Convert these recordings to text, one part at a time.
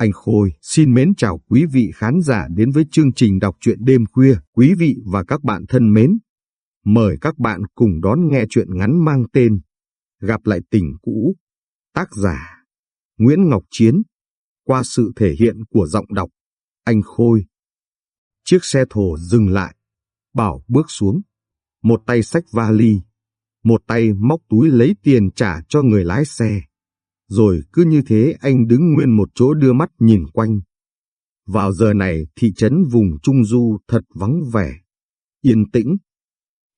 Anh Khôi xin mến chào quý vị khán giả đến với chương trình đọc truyện đêm khuya. Quý vị và các bạn thân mến, mời các bạn cùng đón nghe chuyện ngắn mang tên Gặp lại tình cũ. Tác giả Nguyễn Ngọc Chiến qua sự thể hiện của giọng đọc Anh Khôi. Chiếc xe thổ dừng lại, Bảo bước xuống, một tay xách vali, một tay móc túi lấy tiền trả cho người lái xe. Rồi cứ như thế anh đứng nguyên một chỗ đưa mắt nhìn quanh. Vào giờ này thị trấn vùng Trung Du thật vắng vẻ, yên tĩnh.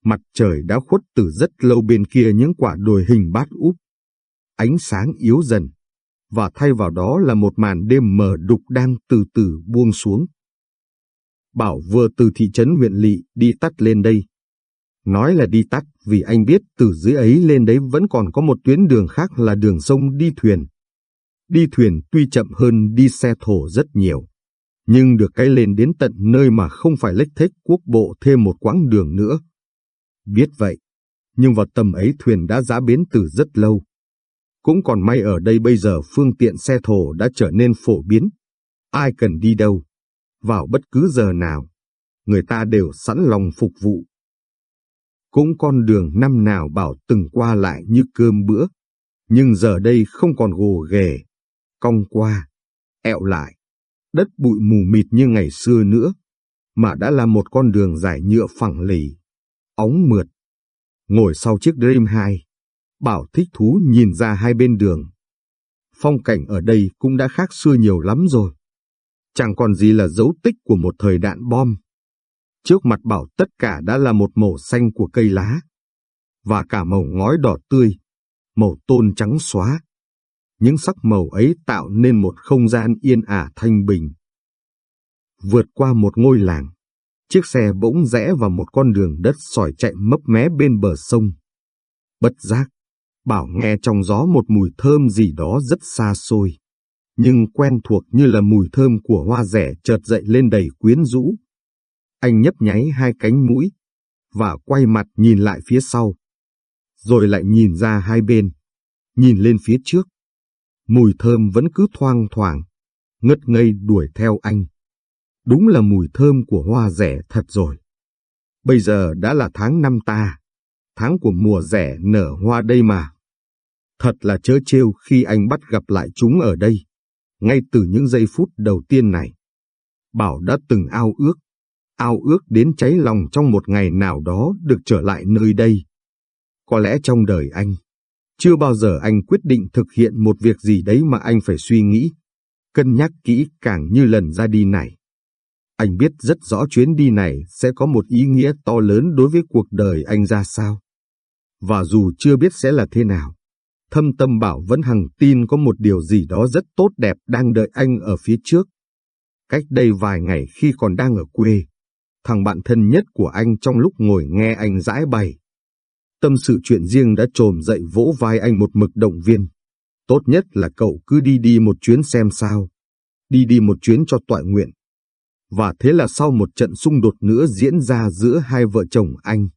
Mặt trời đã khuất từ rất lâu bên kia những quả đồi hình bát úp. Ánh sáng yếu dần, và thay vào đó là một màn đêm mờ đục đang từ từ buông xuống. Bảo vừa từ thị trấn huyện lỵ đi tắt lên đây. Nói là đi tắt vì anh biết từ dưới ấy lên đấy vẫn còn có một tuyến đường khác là đường sông đi thuyền. Đi thuyền tuy chậm hơn đi xe thổ rất nhiều, nhưng được cái lên đến tận nơi mà không phải lếch thếch quốc bộ thêm một quãng đường nữa. Biết vậy, nhưng vào tầm ấy thuyền đã giá bến từ rất lâu. Cũng còn may ở đây bây giờ phương tiện xe thổ đã trở nên phổ biến. Ai cần đi đâu, vào bất cứ giờ nào, người ta đều sẵn lòng phục vụ. Cũng con đường năm nào bảo từng qua lại như cơm bữa, nhưng giờ đây không còn gồ ghề, cong qua, ẹo lại, đất bụi mù mịt như ngày xưa nữa, mà đã là một con đường dài nhựa phẳng lì, óng mượt. Ngồi sau chiếc Dream 2, Bảo thích thú nhìn ra hai bên đường. Phong cảnh ở đây cũng đã khác xưa nhiều lắm rồi. Chẳng còn gì là dấu tích của một thời đạn bom. Trước mặt Bảo tất cả đã là một màu xanh của cây lá. Và cả màu ngói đỏ tươi, màu tôn trắng xóa. Những sắc màu ấy tạo nên một không gian yên ả thanh bình. Vượt qua một ngôi làng, chiếc xe bỗng rẽ vào một con đường đất sỏi chạy mấp mé bên bờ sông. Bất giác, Bảo nghe trong gió một mùi thơm gì đó rất xa xôi, nhưng quen thuộc như là mùi thơm của hoa rẻ chợt dậy lên đầy quyến rũ. Anh nhấp nháy hai cánh mũi, và quay mặt nhìn lại phía sau, rồi lại nhìn ra hai bên, nhìn lên phía trước. Mùi thơm vẫn cứ thoang thoảng, ngất ngây đuổi theo anh. Đúng là mùi thơm của hoa rẻ thật rồi. Bây giờ đã là tháng năm ta, tháng của mùa rẻ nở hoa đây mà. Thật là chớ trêu khi anh bắt gặp lại chúng ở đây, ngay từ những giây phút đầu tiên này. Bảo đã từng ao ước, ao ước đến cháy lòng trong một ngày nào đó được trở lại nơi đây. Có lẽ trong đời anh, chưa bao giờ anh quyết định thực hiện một việc gì đấy mà anh phải suy nghĩ, cân nhắc kỹ càng như lần ra đi này. Anh biết rất rõ chuyến đi này sẽ có một ý nghĩa to lớn đối với cuộc đời anh ra sao. Và dù chưa biết sẽ là thế nào, thâm tâm bảo vẫn hằng tin có một điều gì đó rất tốt đẹp đang đợi anh ở phía trước. Cách đây vài ngày khi còn đang ở quê, thằng bạn thân nhất của anh trong lúc ngồi nghe anh giải bày. Tâm sự chuyện riêng đã trồm dậy vỗ vai anh một mực động viên. Tốt nhất là cậu cứ đi đi một chuyến xem sao. Đi đi một chuyến cho tọa nguyện. Và thế là sau một trận xung đột nữa diễn ra giữa hai vợ chồng anh.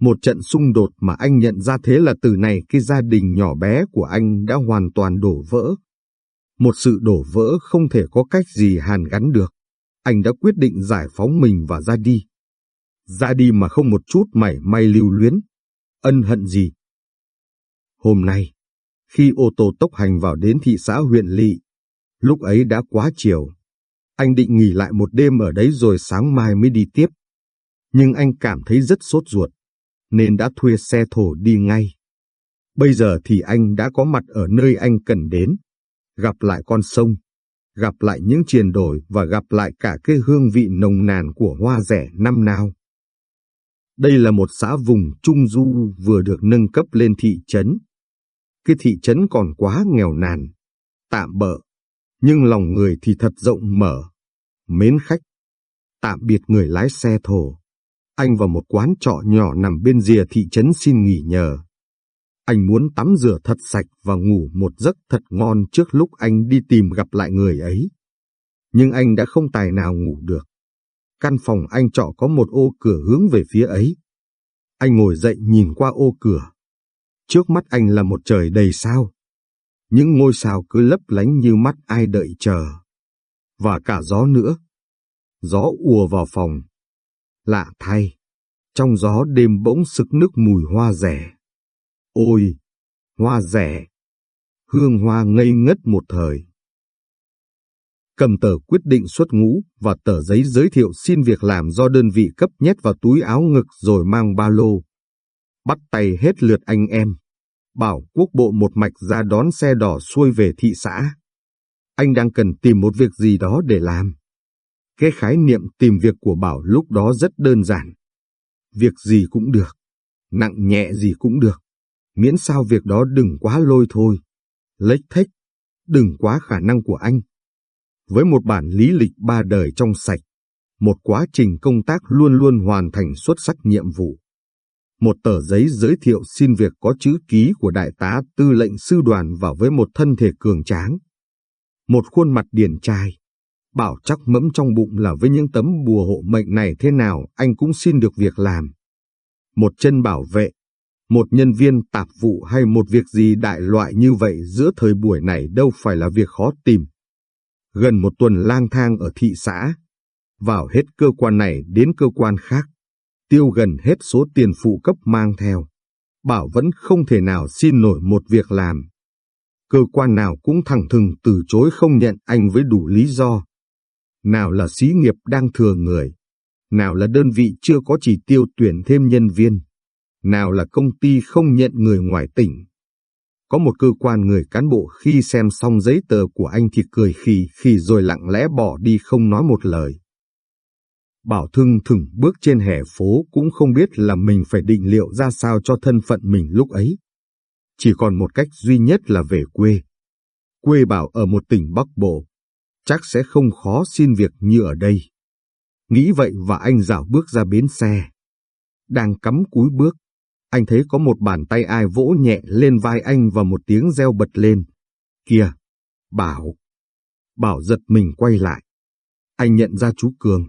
Một trận xung đột mà anh nhận ra thế là từ này cái gia đình nhỏ bé của anh đã hoàn toàn đổ vỡ. Một sự đổ vỡ không thể có cách gì hàn gắn được. Anh đã quyết định giải phóng mình và ra đi. Ra đi mà không một chút mảy may lưu luyến. Ân hận gì? Hôm nay, khi ô tô tốc hành vào đến thị xã huyện lỵ, lúc ấy đã quá chiều. Anh định nghỉ lại một đêm ở đấy rồi sáng mai mới đi tiếp. Nhưng anh cảm thấy rất sốt ruột nên đã thuê xe thổ đi ngay. Bây giờ thì anh đã có mặt ở nơi anh cần đến, gặp lại con sông, gặp lại những triền đổi và gặp lại cả cái hương vị nồng nàn của hoa rẻ năm nào. Đây là một xã vùng Trung Du vừa được nâng cấp lên thị trấn. Cái thị trấn còn quá nghèo nàn, tạm bợ, nhưng lòng người thì thật rộng mở, mến khách. Tạm biệt người lái xe thổ, anh vào một quán trọ nhỏ nằm bên rìa thị trấn xin nghỉ nhờ. Anh muốn tắm rửa thật sạch và ngủ một giấc thật ngon trước lúc anh đi tìm gặp lại người ấy. Nhưng anh đã không tài nào ngủ được. Căn phòng anh trọ có một ô cửa hướng về phía ấy. Anh ngồi dậy nhìn qua ô cửa. Trước mắt anh là một trời đầy sao. Những ngôi sao cứ lấp lánh như mắt ai đợi chờ. và cả gió nữa. Gió ùa vào phòng. Lạ thay, trong gió đêm bỗng sực nước mùi hoa rẻ. Ôi, hoa rẻ! Hương hoa ngây ngất một thời. Cầm tờ quyết định xuất ngũ và tờ giấy giới thiệu xin việc làm do đơn vị cấp nhét vào túi áo ngực rồi mang ba lô. Bắt tay hết lượt anh em. Bảo quốc bộ một mạch ra đón xe đỏ xuôi về thị xã. Anh đang cần tìm một việc gì đó để làm. Cái khái niệm tìm việc của Bảo lúc đó rất đơn giản. Việc gì cũng được, nặng nhẹ gì cũng được, miễn sao việc đó đừng quá lôi thôi, lếch thách, đừng quá khả năng của anh. Với một bản lý lịch ba đời trong sạch, một quá trình công tác luôn luôn hoàn thành xuất sắc nhiệm vụ. Một tờ giấy giới thiệu xin việc có chữ ký của đại tá tư lệnh sư đoàn và với một thân thể cường tráng. Một khuôn mặt điển trai, bảo chắc mẫm trong bụng là với những tấm bùa hộ mệnh này thế nào anh cũng xin được việc làm. Một chân bảo vệ, một nhân viên tạp vụ hay một việc gì đại loại như vậy giữa thời buổi này đâu phải là việc khó tìm. Gần một tuần lang thang ở thị xã, vào hết cơ quan này đến cơ quan khác, tiêu gần hết số tiền phụ cấp mang theo. Bảo vẫn không thể nào xin nổi một việc làm. Cơ quan nào cũng thẳng thừng từ chối không nhận anh với đủ lý do nào là xí nghiệp đang thừa người, nào là đơn vị chưa có chỉ tiêu tuyển thêm nhân viên, nào là công ty không nhận người ngoài tỉnh. Có một cơ quan người cán bộ khi xem xong giấy tờ của anh thì cười khì khì rồi lặng lẽ bỏ đi không nói một lời. Bảo Thương thừng bước trên hè phố cũng không biết là mình phải định liệu ra sao cho thân phận mình lúc ấy. Chỉ còn một cách duy nhất là về quê. Quê Bảo ở một tỉnh Bắc Bộ, chắc sẽ không khó xin việc như ở đây. Nghĩ vậy và anh dạo bước ra bến xe. Đang cắm cúi bước, anh thấy có một bàn tay ai vỗ nhẹ lên vai anh và một tiếng reo bật lên. Kìa, Bảo. Bảo giật mình quay lại. Anh nhận ra chú Cường.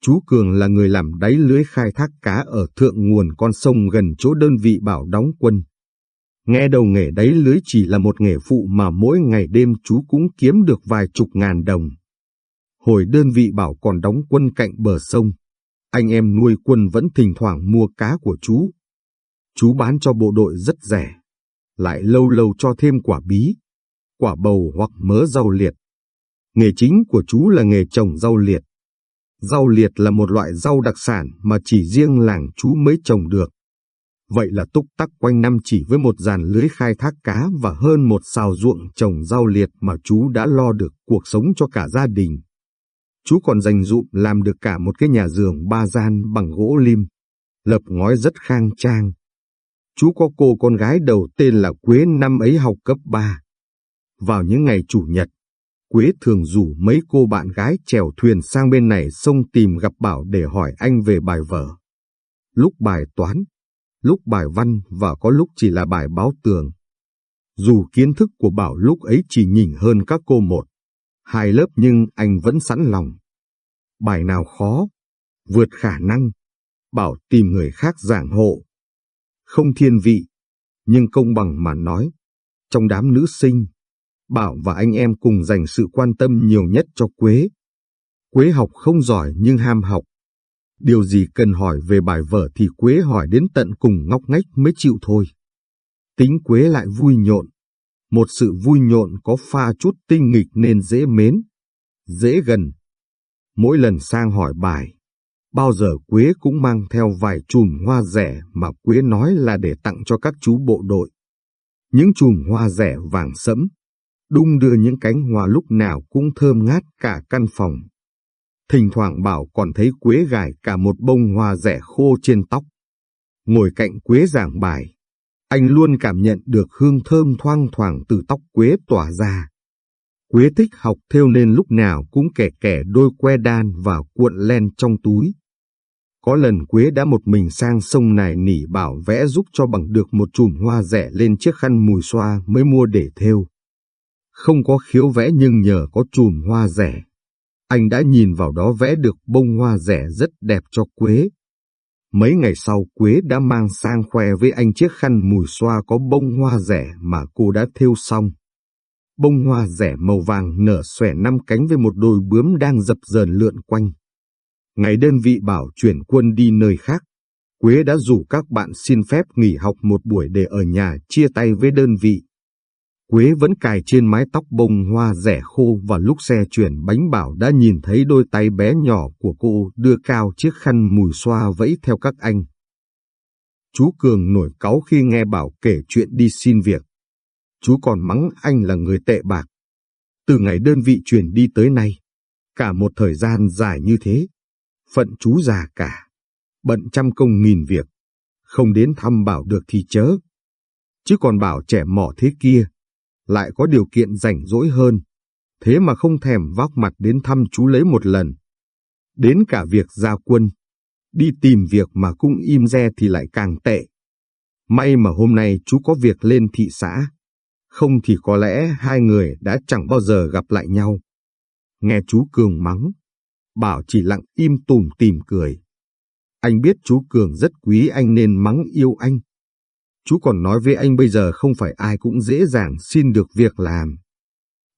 Chú Cường là người làm đáy lưới khai thác cá ở thượng nguồn con sông gần chỗ đơn vị Bảo đóng quân. Nghe đầu nghề đáy lưới chỉ là một nghề phụ mà mỗi ngày đêm chú cũng kiếm được vài chục ngàn đồng. Hồi đơn vị bảo còn đóng quân cạnh bờ sông, anh em nuôi quân vẫn thỉnh thoảng mua cá của chú. Chú bán cho bộ đội rất rẻ, lại lâu lâu cho thêm quả bí, quả bầu hoặc mớ rau liệt. Nghề chính của chú là nghề trồng rau liệt. Rau liệt là một loại rau đặc sản mà chỉ riêng làng chú mới trồng được. Vậy là túc tắc quanh năm chỉ với một dàn lưới khai thác cá và hơn một xào ruộng trồng rau liệt mà chú đã lo được cuộc sống cho cả gia đình. Chú còn dành dụm làm được cả một cái nhà giường ba gian bằng gỗ lim, lập ngói rất khang trang. Chú có cô con gái đầu tên là Quế năm ấy học cấp 3. Vào những ngày chủ nhật, Quế thường rủ mấy cô bạn gái chèo thuyền sang bên này sông tìm gặp Bảo để hỏi anh về bài vở. Lúc bài toán, lúc bài văn và có lúc chỉ là bài báo tường. Dù kiến thức của Bảo lúc ấy chỉ nhỉnh hơn các cô một, hai lớp nhưng anh vẫn sẵn lòng. Bài nào khó, vượt khả năng, Bảo tìm người khác giảng hộ. Không thiên vị, nhưng công bằng mà nói, trong đám nữ sinh, Bảo và anh em cùng dành sự quan tâm nhiều nhất cho Quế. Quế học không giỏi nhưng ham học, Điều gì cần hỏi về bài vở thì Quế hỏi đến tận cùng ngóc ngách mới chịu thôi. Tính Quế lại vui nhộn. Một sự vui nhộn có pha chút tinh nghịch nên dễ mến, dễ gần. Mỗi lần sang hỏi bài, bao giờ Quế cũng mang theo vài chùm hoa rẻ mà Quế nói là để tặng cho các chú bộ đội. Những chùm hoa rẻ vàng sẫm, đung đưa những cánh hoa lúc nào cũng thơm ngát cả căn phòng. Thỉnh thoảng Bảo còn thấy Quế gài cả một bông hoa rẻ khô trên tóc. Ngồi cạnh Quế giảng bài, anh luôn cảm nhận được hương thơm thoang thoảng từ tóc Quế tỏa ra. Quế thích học theo nên lúc nào cũng kẻ kẻ đôi que đan và cuộn len trong túi. Có lần Quế đã một mình sang sông này nỉ bảo vẽ giúp cho bằng được một chùm hoa rẻ lên chiếc khăn mùi xoa mới mua để thêu. Không có khiếu vẽ nhưng nhờ có chùm hoa rẻ, anh đã nhìn vào đó vẽ được bông hoa rẻ rất đẹp cho Quế. Mấy ngày sau Quế đã mang sang khoe với anh chiếc khăn mùi xoa có bông hoa rẻ mà cô đã thêu xong. bông hoa rẻ màu vàng nở xòe năm cánh với một đôi bướm đang dập dờn lượn quanh. Ngày đơn vị bảo chuyển quân đi nơi khác, Quế đã rủ các bạn xin phép nghỉ học một buổi để ở nhà chia tay với đơn vị. Quế vẫn cài trên mái tóc bông hoa rẻ khô và lúc xe chuyển bánh bảo đã nhìn thấy đôi tay bé nhỏ của cô đưa cao chiếc khăn mùi xoa vẫy theo các anh. Chú Cường nổi cáu khi nghe Bảo kể chuyện đi xin việc. Chú còn mắng anh là người tệ bạc. Từ ngày đơn vị chuyển đi tới nay, cả một thời gian dài như thế, phận chú già cả, bận trăm công nghìn việc, không đến thăm Bảo được thì chớ. Chứ còn Bảo trẻ mỏ thế kia, lại có điều kiện rảnh rỗi hơn, thế mà không thèm vóc mặt đến thăm chú lấy một lần. Đến cả việc ra quân, đi tìm việc mà cũng im re thì lại càng tệ. May mà hôm nay chú có việc lên thị xã, không thì có lẽ hai người đã chẳng bao giờ gặp lại nhau. Nghe chú Cường mắng, Bảo chỉ lặng im tùm tìm cười. Anh biết chú Cường rất quý anh nên mắng yêu anh. Chú còn nói với anh bây giờ không phải ai cũng dễ dàng xin được việc làm.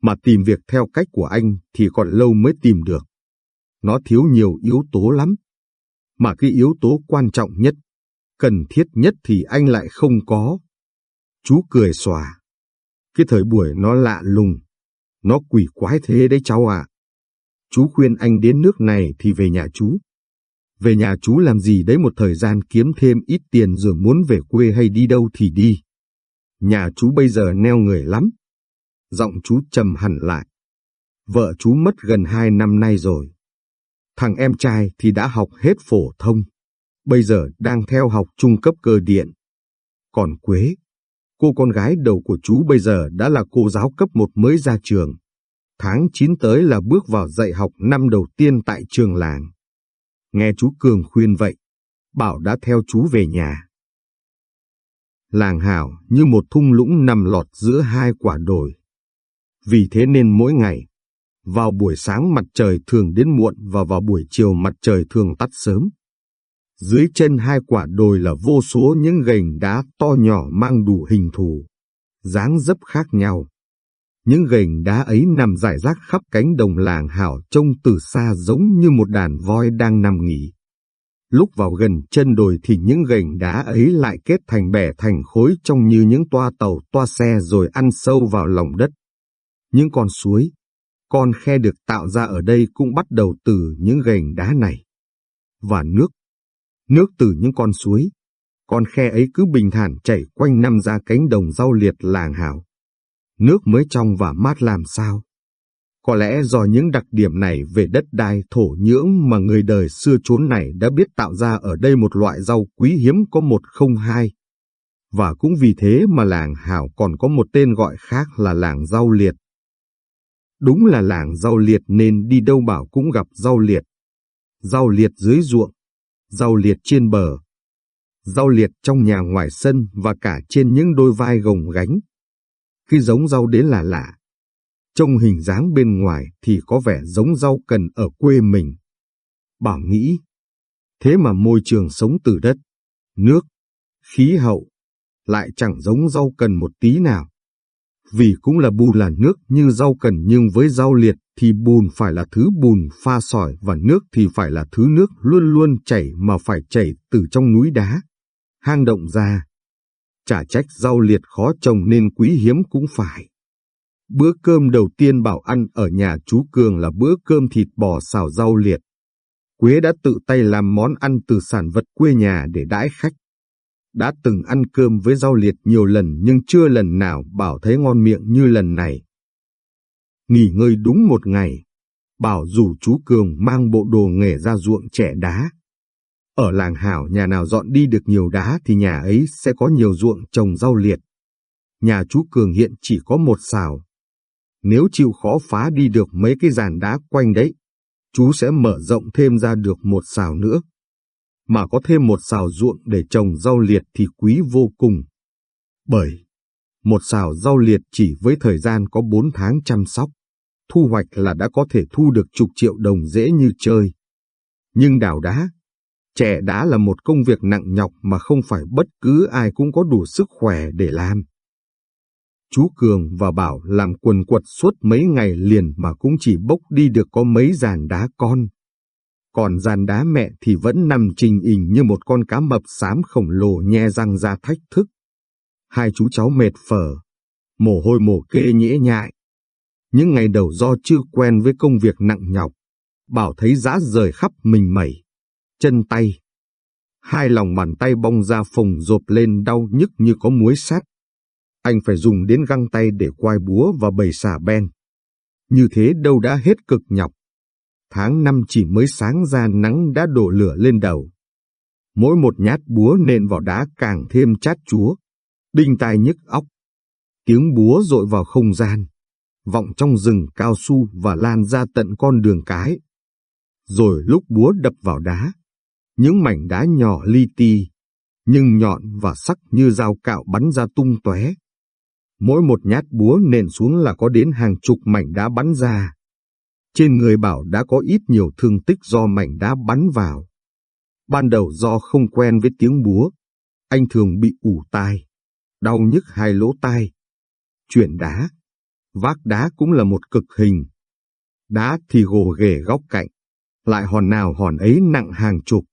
Mà tìm việc theo cách của anh thì còn lâu mới tìm được. Nó thiếu nhiều yếu tố lắm. Mà cái yếu tố quan trọng nhất, cần thiết nhất thì anh lại không có. Chú cười xòa. Cái thời buổi nó lạ lùng, nó quỷ quái thế đấy cháu ạ. Chú khuyên anh đến nước này thì về nhà chú. Về nhà chú làm gì đấy một thời gian kiếm thêm ít tiền rồi muốn về quê hay đi đâu thì đi. Nhà chú bây giờ neo người lắm. Giọng chú trầm hẳn lại. Vợ chú mất gần hai năm nay rồi. Thằng em trai thì đã học hết phổ thông. Bây giờ đang theo học trung cấp cơ điện. Còn Quế, cô con gái đầu của chú bây giờ đã là cô giáo cấp một mới ra trường. Tháng 9 tới là bước vào dạy học năm đầu tiên tại trường làng. Nghe chú Cường khuyên vậy, Bảo đã theo chú về nhà. Làng hảo như một thung lũng nằm lọt giữa hai quả đồi. Vì thế nên mỗi ngày, vào buổi sáng mặt trời thường đến muộn và vào buổi chiều mặt trời thường tắt sớm. Dưới chân hai quả đồi là vô số những gành đá to nhỏ mang đủ hình thù, dáng dấp khác nhau. Những gành đá ấy nằm rải rác khắp cánh đồng làng hảo trông từ xa giống như một đàn voi đang nằm nghỉ. Lúc vào gần chân đồi thì những gành đá ấy lại kết thành bẻ thành khối trông như những toa tàu toa xe rồi ăn sâu vào lòng đất. Những con suối, con khe được tạo ra ở đây cũng bắt đầu từ những gành đá này. Và nước, nước từ những con suối, con khe ấy cứ bình thản chảy quanh năm ra cánh đồng rau liệt làng hảo nước mới trong và mát làm sao. Có lẽ do những đặc điểm này về đất đai thổ nhưỡng mà người đời xưa chốn này đã biết tạo ra ở đây một loại rau quý hiếm có một không hai. Và cũng vì thế mà làng Hảo còn có một tên gọi khác là làng rau liệt. Đúng là làng rau liệt nên đi đâu bảo cũng gặp rau liệt. Rau liệt dưới ruộng, rau liệt trên bờ, rau liệt trong nhà ngoài sân và cả trên những đôi vai gồng gánh, khi giống rau đến là lạ. Trông hình dáng bên ngoài thì có vẻ giống rau cần ở quê mình. Bảo nghĩ, thế mà môi trường sống từ đất, nước, khí hậu, lại chẳng giống rau cần một tí nào. Vì cũng là bùn là nước như rau cần nhưng với rau liệt thì bùn phải là thứ bùn pha sỏi và nước thì phải là thứ nước luôn luôn chảy mà phải chảy từ trong núi đá, hang động ra. Chả trách rau liệt khó trồng nên quý hiếm cũng phải. Bữa cơm đầu tiên bảo ăn ở nhà chú Cường là bữa cơm thịt bò xào rau liệt. Quế đã tự tay làm món ăn từ sản vật quê nhà để đãi khách. Đã từng ăn cơm với rau liệt nhiều lần nhưng chưa lần nào Bảo thấy ngon miệng như lần này. Nghỉ ngơi đúng một ngày, Bảo rủ chú Cường mang bộ đồ nghề ra ruộng trẻ đá, ở làng hảo nhà nào dọn đi được nhiều đá thì nhà ấy sẽ có nhiều ruộng trồng rau liệt. Nhà chú Cường hiện chỉ có một xào. Nếu chịu khó phá đi được mấy cái giàn đá quanh đấy, chú sẽ mở rộng thêm ra được một xào nữa. Mà có thêm một xào ruộng để trồng rau liệt thì quý vô cùng. Bởi, một xào rau liệt chỉ với thời gian có 4 tháng chăm sóc, thu hoạch là đã có thể thu được chục triệu đồng dễ như chơi. Nhưng đào đá, Trẻ đã là một công việc nặng nhọc mà không phải bất cứ ai cũng có đủ sức khỏe để làm. chú Cường và Bảo làm quần quật suốt mấy ngày liền mà cũng chỉ bốc đi được có mấy giàn đá con. Còn giàn đá mẹ thì vẫn nằm trình hình như một con cá mập xám khổng lồ nhe răng ra thách thức. Hai chú cháu mệt phở, mồ hôi mồ kê nhễ nhại. Những ngày đầu do chưa quen với công việc nặng nhọc, Bảo thấy giá rời khắp mình mẩy, chân tay. Hai lòng bàn tay bong ra phồng rộp lên đau nhức như có muối sắt. Anh phải dùng đến găng tay để quai búa và bầy xà ben. Như thế đâu đã hết cực nhọc. Tháng năm chỉ mới sáng ra nắng đã đổ lửa lên đầu. Mỗi một nhát búa nện vào đá càng thêm chát chúa, đinh tai nhức óc. Tiếng búa rội vào không gian, vọng trong rừng cao su và lan ra tận con đường cái. Rồi lúc búa đập vào đá, những mảnh đá nhỏ li ti, nhưng nhọn và sắc như dao cạo bắn ra tung tóe. Mỗi một nhát búa nện xuống là có đến hàng chục mảnh đá bắn ra. Trên người bảo đã có ít nhiều thương tích do mảnh đá bắn vào. Ban đầu do không quen với tiếng búa, anh thường bị ủ tai, đau nhức hai lỗ tai. Chuyển đá, vác đá cũng là một cực hình. Đá thì gồ ghề góc cạnh, lại hòn nào hòn ấy nặng hàng chục,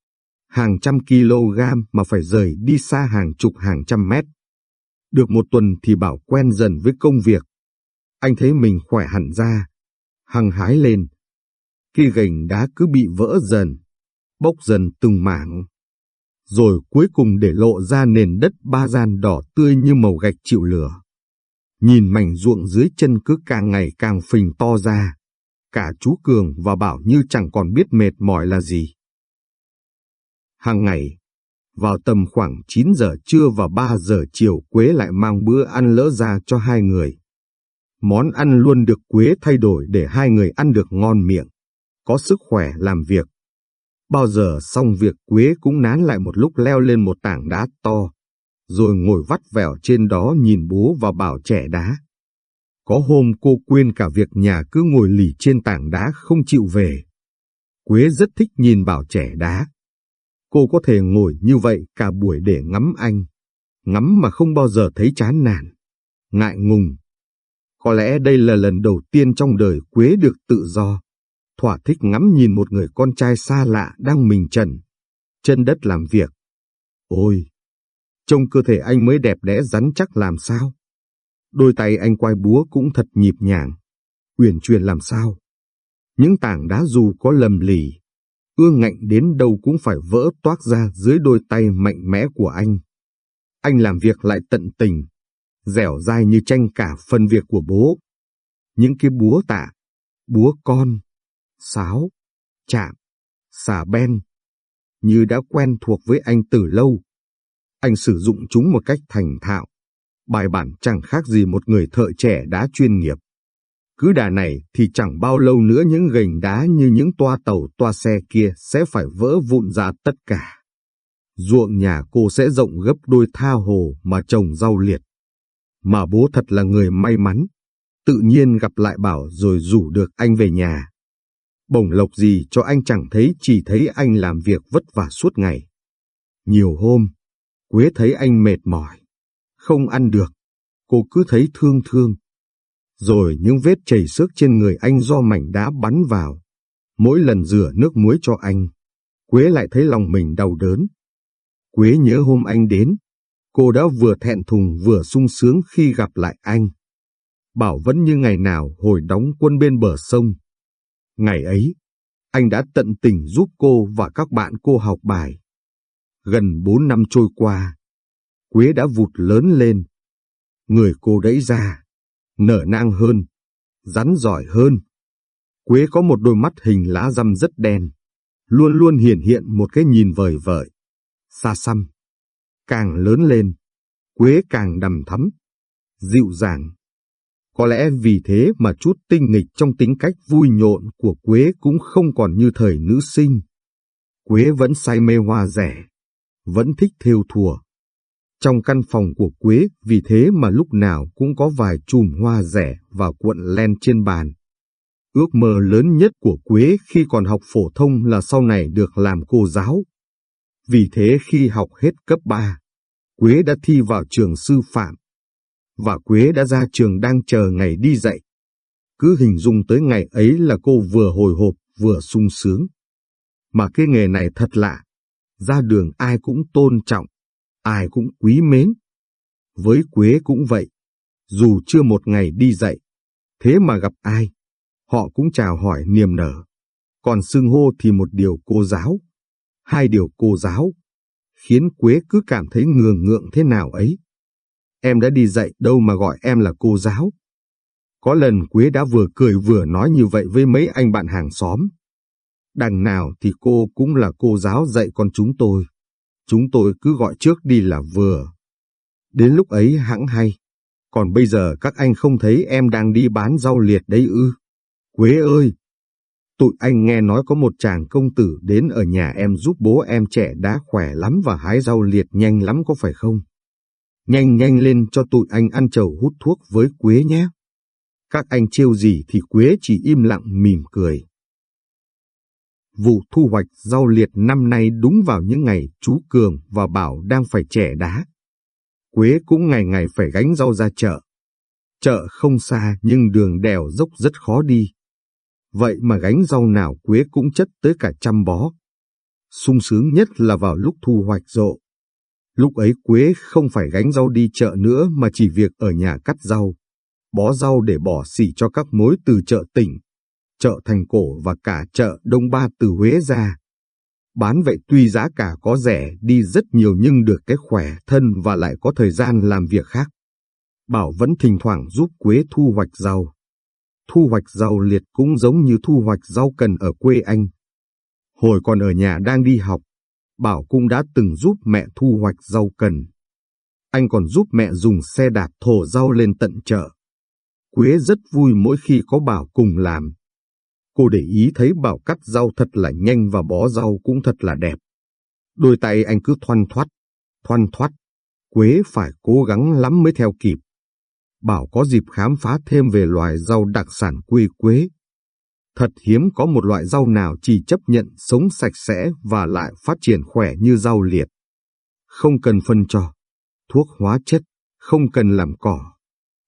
hàng trăm kg mà phải rời đi xa hàng chục hàng trăm mét. Được một tuần thì bảo quen dần với công việc. Anh thấy mình khỏe hẳn ra, hăng hái lên. Khi gành đá cứ bị vỡ dần, bốc dần từng mảng. Rồi cuối cùng để lộ ra nền đất ba gian đỏ tươi như màu gạch chịu lửa. Nhìn mảnh ruộng dưới chân cứ càng ngày càng phình to ra. Cả chú Cường và Bảo như chẳng còn biết mệt mỏi là gì. Hàng ngày, vào tầm khoảng 9 giờ trưa và 3 giờ chiều Quế lại mang bữa ăn lỡ ra cho hai người. Món ăn luôn được Quế thay đổi để hai người ăn được ngon miệng, có sức khỏe làm việc. Bao giờ xong việc Quế cũng nán lại một lúc leo lên một tảng đá to, rồi ngồi vắt vẻo trên đó nhìn bố và bảo trẻ đá. Có hôm cô quên cả việc nhà cứ ngồi lì trên tảng đá không chịu về. Quế rất thích nhìn bảo trẻ đá. Cô có thể ngồi như vậy cả buổi để ngắm anh. Ngắm mà không bao giờ thấy chán nản, ngại ngùng. Có lẽ đây là lần đầu tiên trong đời Quế được tự do. Thỏa thích ngắm nhìn một người con trai xa lạ đang mình trần, chân đất làm việc. Ôi, trông cơ thể anh mới đẹp đẽ rắn chắc làm sao. Đôi tay anh quay búa cũng thật nhịp nhàng, uyển chuyển làm sao. Những tảng đá dù có lầm lì, ương ngạnh đến đâu cũng phải vỡ toác ra dưới đôi tay mạnh mẽ của anh. Anh làm việc lại tận tình, dẻo dai như tranh cả phần việc của bố. Những cái búa tạ, búa con, sáo, chạm, xà ben, như đã quen thuộc với anh từ lâu. Anh sử dụng chúng một cách thành thạo, bài bản chẳng khác gì một người thợ trẻ đã chuyên nghiệp. Cứ đà này thì chẳng bao lâu nữa những gành đá như những toa tàu toa xe kia sẽ phải vỡ vụn ra tất cả. Ruộng nhà cô sẽ rộng gấp đôi tha hồ mà trồng rau liệt. Mà bố thật là người may mắn. Tự nhiên gặp lại Bảo rồi rủ được anh về nhà. Bổng lộc gì cho anh chẳng thấy chỉ thấy anh làm việc vất vả suốt ngày. Nhiều hôm, Quế thấy anh mệt mỏi, không ăn được. Cô cứ thấy thương thương, rồi những vết chảy xước trên người anh do mảnh đá bắn vào. Mỗi lần rửa nước muối cho anh, Quế lại thấy lòng mình đau đớn. Quế nhớ hôm anh đến, cô đã vừa thẹn thùng vừa sung sướng khi gặp lại anh. Bảo vẫn như ngày nào hồi đóng quân bên bờ sông. Ngày ấy, anh đã tận tình giúp cô và các bạn cô học bài. Gần bốn năm trôi qua, Quế đã vụt lớn lên. Người cô đẩy ra, nở nang hơn, rắn giỏi hơn. Quế có một đôi mắt hình lá răm rất đen, luôn luôn hiển hiện một cái nhìn vời vợi, xa xăm. Càng lớn lên, Quế càng đầm thắm, dịu dàng. Có lẽ vì thế mà chút tinh nghịch trong tính cách vui nhộn của Quế cũng không còn như thời nữ sinh. Quế vẫn say mê hoa rẻ, vẫn thích thêu thùa, trong căn phòng của Quế vì thế mà lúc nào cũng có vài chùm hoa rẻ và cuộn len trên bàn. Ước mơ lớn nhất của Quế khi còn học phổ thông là sau này được làm cô giáo. Vì thế khi học hết cấp 3, Quế đã thi vào trường sư phạm. và Quế đã ra trường đang chờ ngày đi dạy. Cứ hình dung tới ngày ấy là cô vừa hồi hộp vừa sung sướng. Mà cái nghề này thật lạ, ra đường ai cũng tôn trọng, ai cũng quý mến. Với Quế cũng vậy, dù chưa một ngày đi dạy, thế mà gặp ai, họ cũng chào hỏi niềm nở. Còn xưng hô thì một điều cô giáo, hai điều cô giáo, khiến Quế cứ cảm thấy ngường ngượng thế nào ấy. Em đã đi dạy đâu mà gọi em là cô giáo. Có lần Quế đã vừa cười vừa nói như vậy với mấy anh bạn hàng xóm. Đằng nào thì cô cũng là cô giáo dạy con chúng tôi. Chúng tôi cứ gọi trước đi là vừa. Đến lúc ấy hãng hay. Còn bây giờ các anh không thấy em đang đi bán rau liệt đấy ư. Quế ơi! Tụi anh nghe nói có một chàng công tử đến ở nhà em giúp bố em trẻ đã khỏe lắm và hái rau liệt nhanh lắm có phải không? Nhanh nhanh lên cho tụi anh ăn chầu hút thuốc với Quế nhé. Các anh trêu gì thì Quế chỉ im lặng mỉm cười. Vụ thu hoạch rau liệt năm nay đúng vào những ngày chú Cường và Bảo đang phải trẻ đá. Quế cũng ngày ngày phải gánh rau ra chợ. Chợ không xa nhưng đường đèo dốc rất khó đi. Vậy mà gánh rau nào Quế cũng chất tới cả trăm bó. sung sướng nhất là vào lúc thu hoạch rộ. Lúc ấy Quế không phải gánh rau đi chợ nữa mà chỉ việc ở nhà cắt rau, bó rau để bỏ xỉ cho các mối từ chợ tỉnh, chợ thành cổ và cả chợ Đông Ba từ Huế ra. Bán vậy tuy giá cả có rẻ đi rất nhiều nhưng được cái khỏe thân và lại có thời gian làm việc khác. Bảo vẫn thỉnh thoảng giúp Quế thu hoạch rau. Thu hoạch rau liệt cũng giống như thu hoạch rau cần ở quê anh. Hồi còn ở nhà đang đi học, Bảo cũng đã từng giúp mẹ thu hoạch rau cần. Anh còn giúp mẹ dùng xe đạp thổ rau lên tận chợ. Quế rất vui mỗi khi có Bảo cùng làm. Cô để ý thấy Bảo cắt rau thật là nhanh và bó rau cũng thật là đẹp. Đôi tay anh cứ thoăn thoắt, thoăn thoắt, Quế phải cố gắng lắm mới theo kịp. Bảo có dịp khám phá thêm về loài rau đặc sản quê Quế. Thật hiếm có một loại rau nào chỉ chấp nhận sống sạch sẽ và lại phát triển khỏe như rau liệt. Không cần phân cho, thuốc hóa chất, không cần làm cỏ.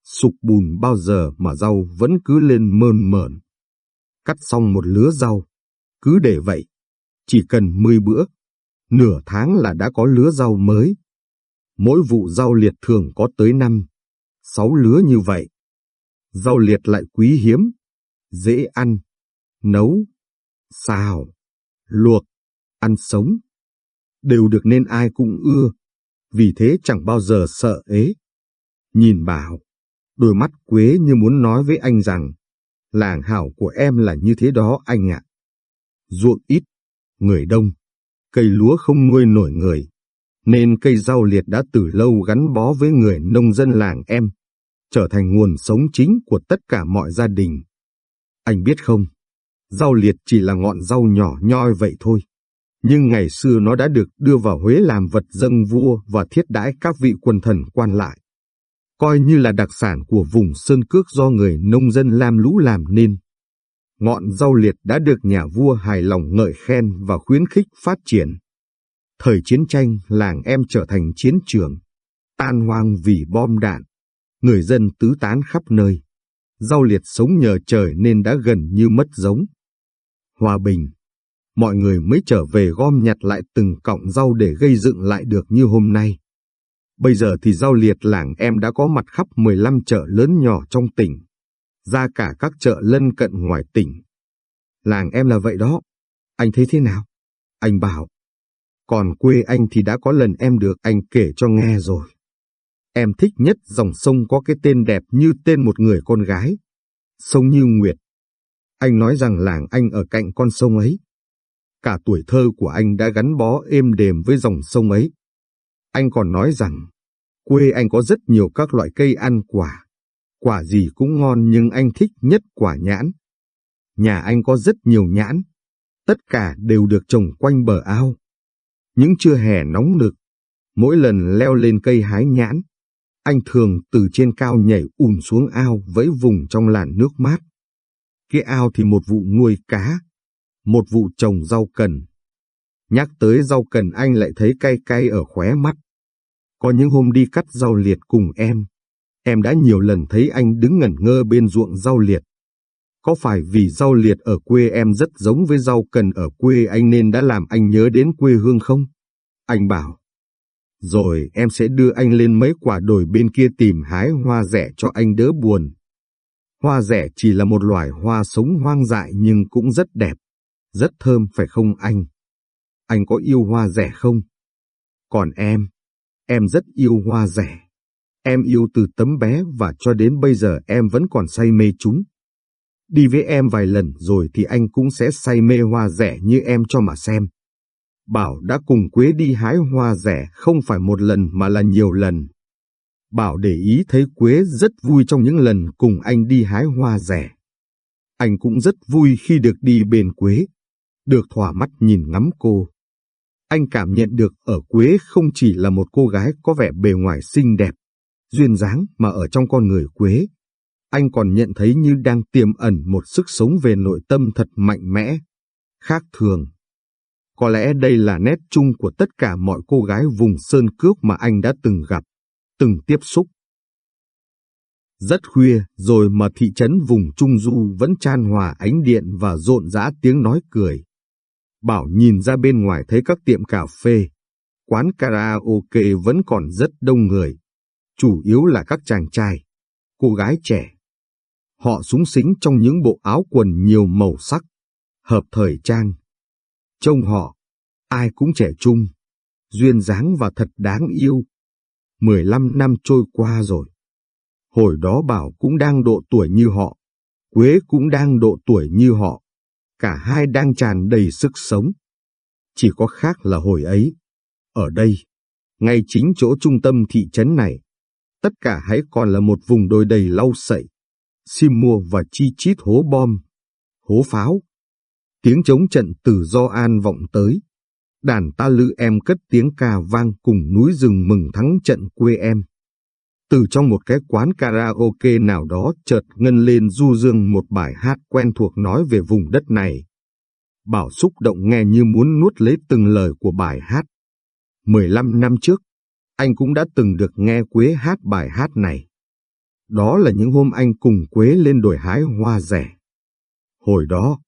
Sục bùn bao giờ mà rau vẫn cứ lên mơn mởn. Cắt xong một lứa rau, cứ để vậy, chỉ cần 10 bữa, nửa tháng là đã có lứa rau mới. Mỗi vụ rau liệt thường có tới 5, 6 lứa như vậy. Rau liệt lại quý hiếm, dễ ăn, nấu, xào, luộc, ăn sống, đều được nên ai cũng ưa, vì thế chẳng bao giờ sợ ế. Nhìn bảo, đôi mắt Quế như muốn nói với anh rằng, làng hảo của em là như thế đó anh ạ. Ruộng ít, người đông, cây lúa không nuôi nổi người, nên cây rau liệt đã từ lâu gắn bó với người nông dân làng em, trở thành nguồn sống chính của tất cả mọi gia đình. Anh biết không, Rau liệt chỉ là ngọn rau nhỏ nhoi vậy thôi. Nhưng ngày xưa nó đã được đưa vào Huế làm vật dâng vua và thiết đãi các vị quân thần quan lại. Coi như là đặc sản của vùng Sơn Cước do người nông dân Lam Lũ làm nên. Ngọn rau liệt đã được nhà vua hài lòng ngợi khen và khuyến khích phát triển. Thời chiến tranh, làng em trở thành chiến trường, tan hoang vì bom đạn. Người dân tứ tán khắp nơi. Rau liệt sống nhờ trời nên đã gần như mất giống hòa bình. Mọi người mới trở về gom nhặt lại từng cọng rau để gây dựng lại được như hôm nay. Bây giờ thì giao liệt làng em đã có mặt khắp 15 chợ lớn nhỏ trong tỉnh, ra cả các chợ lân cận ngoài tỉnh. Làng em là vậy đó, anh thấy thế nào? Anh bảo. Còn quê anh thì đã có lần em được anh kể cho nghe rồi. Em thích nhất dòng sông có cái tên đẹp như tên một người con gái. Sông Như Nguyệt. Anh nói rằng làng anh ở cạnh con sông ấy. Cả tuổi thơ của anh đã gắn bó êm đềm với dòng sông ấy. Anh còn nói rằng, quê anh có rất nhiều các loại cây ăn quả. Quả gì cũng ngon nhưng anh thích nhất quả nhãn. Nhà anh có rất nhiều nhãn. Tất cả đều được trồng quanh bờ ao. Những trưa hè nóng nực, mỗi lần leo lên cây hái nhãn, anh thường từ trên cao nhảy ùm xuống ao với vùng trong làn nước mát. Cái ao thì một vụ nuôi cá, một vụ trồng rau cần. Nhắc tới rau cần anh lại thấy cay cay ở khóe mắt. Có những hôm đi cắt rau liệt cùng em, Em đã nhiều lần thấy anh đứng ngẩn ngơ bên ruộng rau liệt. Có phải vì rau liệt ở quê em rất giống với rau cần ở quê anh nên đã làm anh nhớ đến quê hương không? Anh bảo. Rồi em sẽ đưa anh lên mấy quả đồi bên kia tìm hái hoa rẻ cho anh đỡ buồn. Hoa rẻ chỉ là một loài hoa sống hoang dại nhưng cũng rất đẹp, rất thơm phải không anh? Anh có yêu hoa rẻ không? Còn em, em rất yêu hoa rẻ. Em yêu từ tấm bé và cho đến bây giờ em vẫn còn say mê chúng. Đi với em vài lần rồi thì anh cũng sẽ say mê hoa rẻ như em cho mà xem. Bảo đã cùng Quế đi hái hoa rẻ không phải một lần mà là nhiều lần. Bảo để ý thấy Quế rất vui trong những lần cùng anh đi hái hoa rẻ. Anh cũng rất vui khi được đi bên Quế, được thỏa mắt nhìn ngắm cô. Anh cảm nhận được ở Quế không chỉ là một cô gái có vẻ bề ngoài xinh đẹp, duyên dáng mà ở trong con người Quế. Anh còn nhận thấy như đang tiềm ẩn một sức sống về nội tâm thật mạnh mẽ, khác thường. Có lẽ đây là nét chung của tất cả mọi cô gái vùng sơn cước mà anh đã từng gặp, từng tiếp xúc. Rất khuya rồi mà thị trấn vùng Trung Du vẫn chan hòa ánh điện và rộn rã tiếng nói cười. Bảo nhìn ra bên ngoài thấy các tiệm cà phê, quán karaoke vẫn còn rất đông người, chủ yếu là các chàng trai, cô gái trẻ. Họ súng xính trong những bộ áo quần nhiều màu sắc, hợp thời trang. Trông họ, ai cũng trẻ trung, duyên dáng và thật đáng yêu. 15 năm trôi qua rồi. Hồi đó Bảo cũng đang độ tuổi như họ, Quế cũng đang độ tuổi như họ cả hai đang tràn đầy sức sống. Chỉ có khác là hồi ấy, ở đây, ngay chính chỗ trung tâm thị trấn này, tất cả hãy còn là một vùng đồi đầy lau sậy, sim mua và chi chít hố bom, hố pháo. Tiếng chống trận từ do an vọng tới. Đàn ta lữ em cất tiếng ca vang cùng núi rừng mừng thắng trận quê em. Từ trong một cái quán karaoke nào đó chợt ngân lên du dương một bài hát quen thuộc nói về vùng đất này. Bảo xúc động nghe như muốn nuốt lấy từng lời của bài hát. 15 năm trước, anh cũng đã từng được nghe Quế hát bài hát này. Đó là những hôm anh cùng Quế lên đồi hái hoa rẻ. Hồi đó,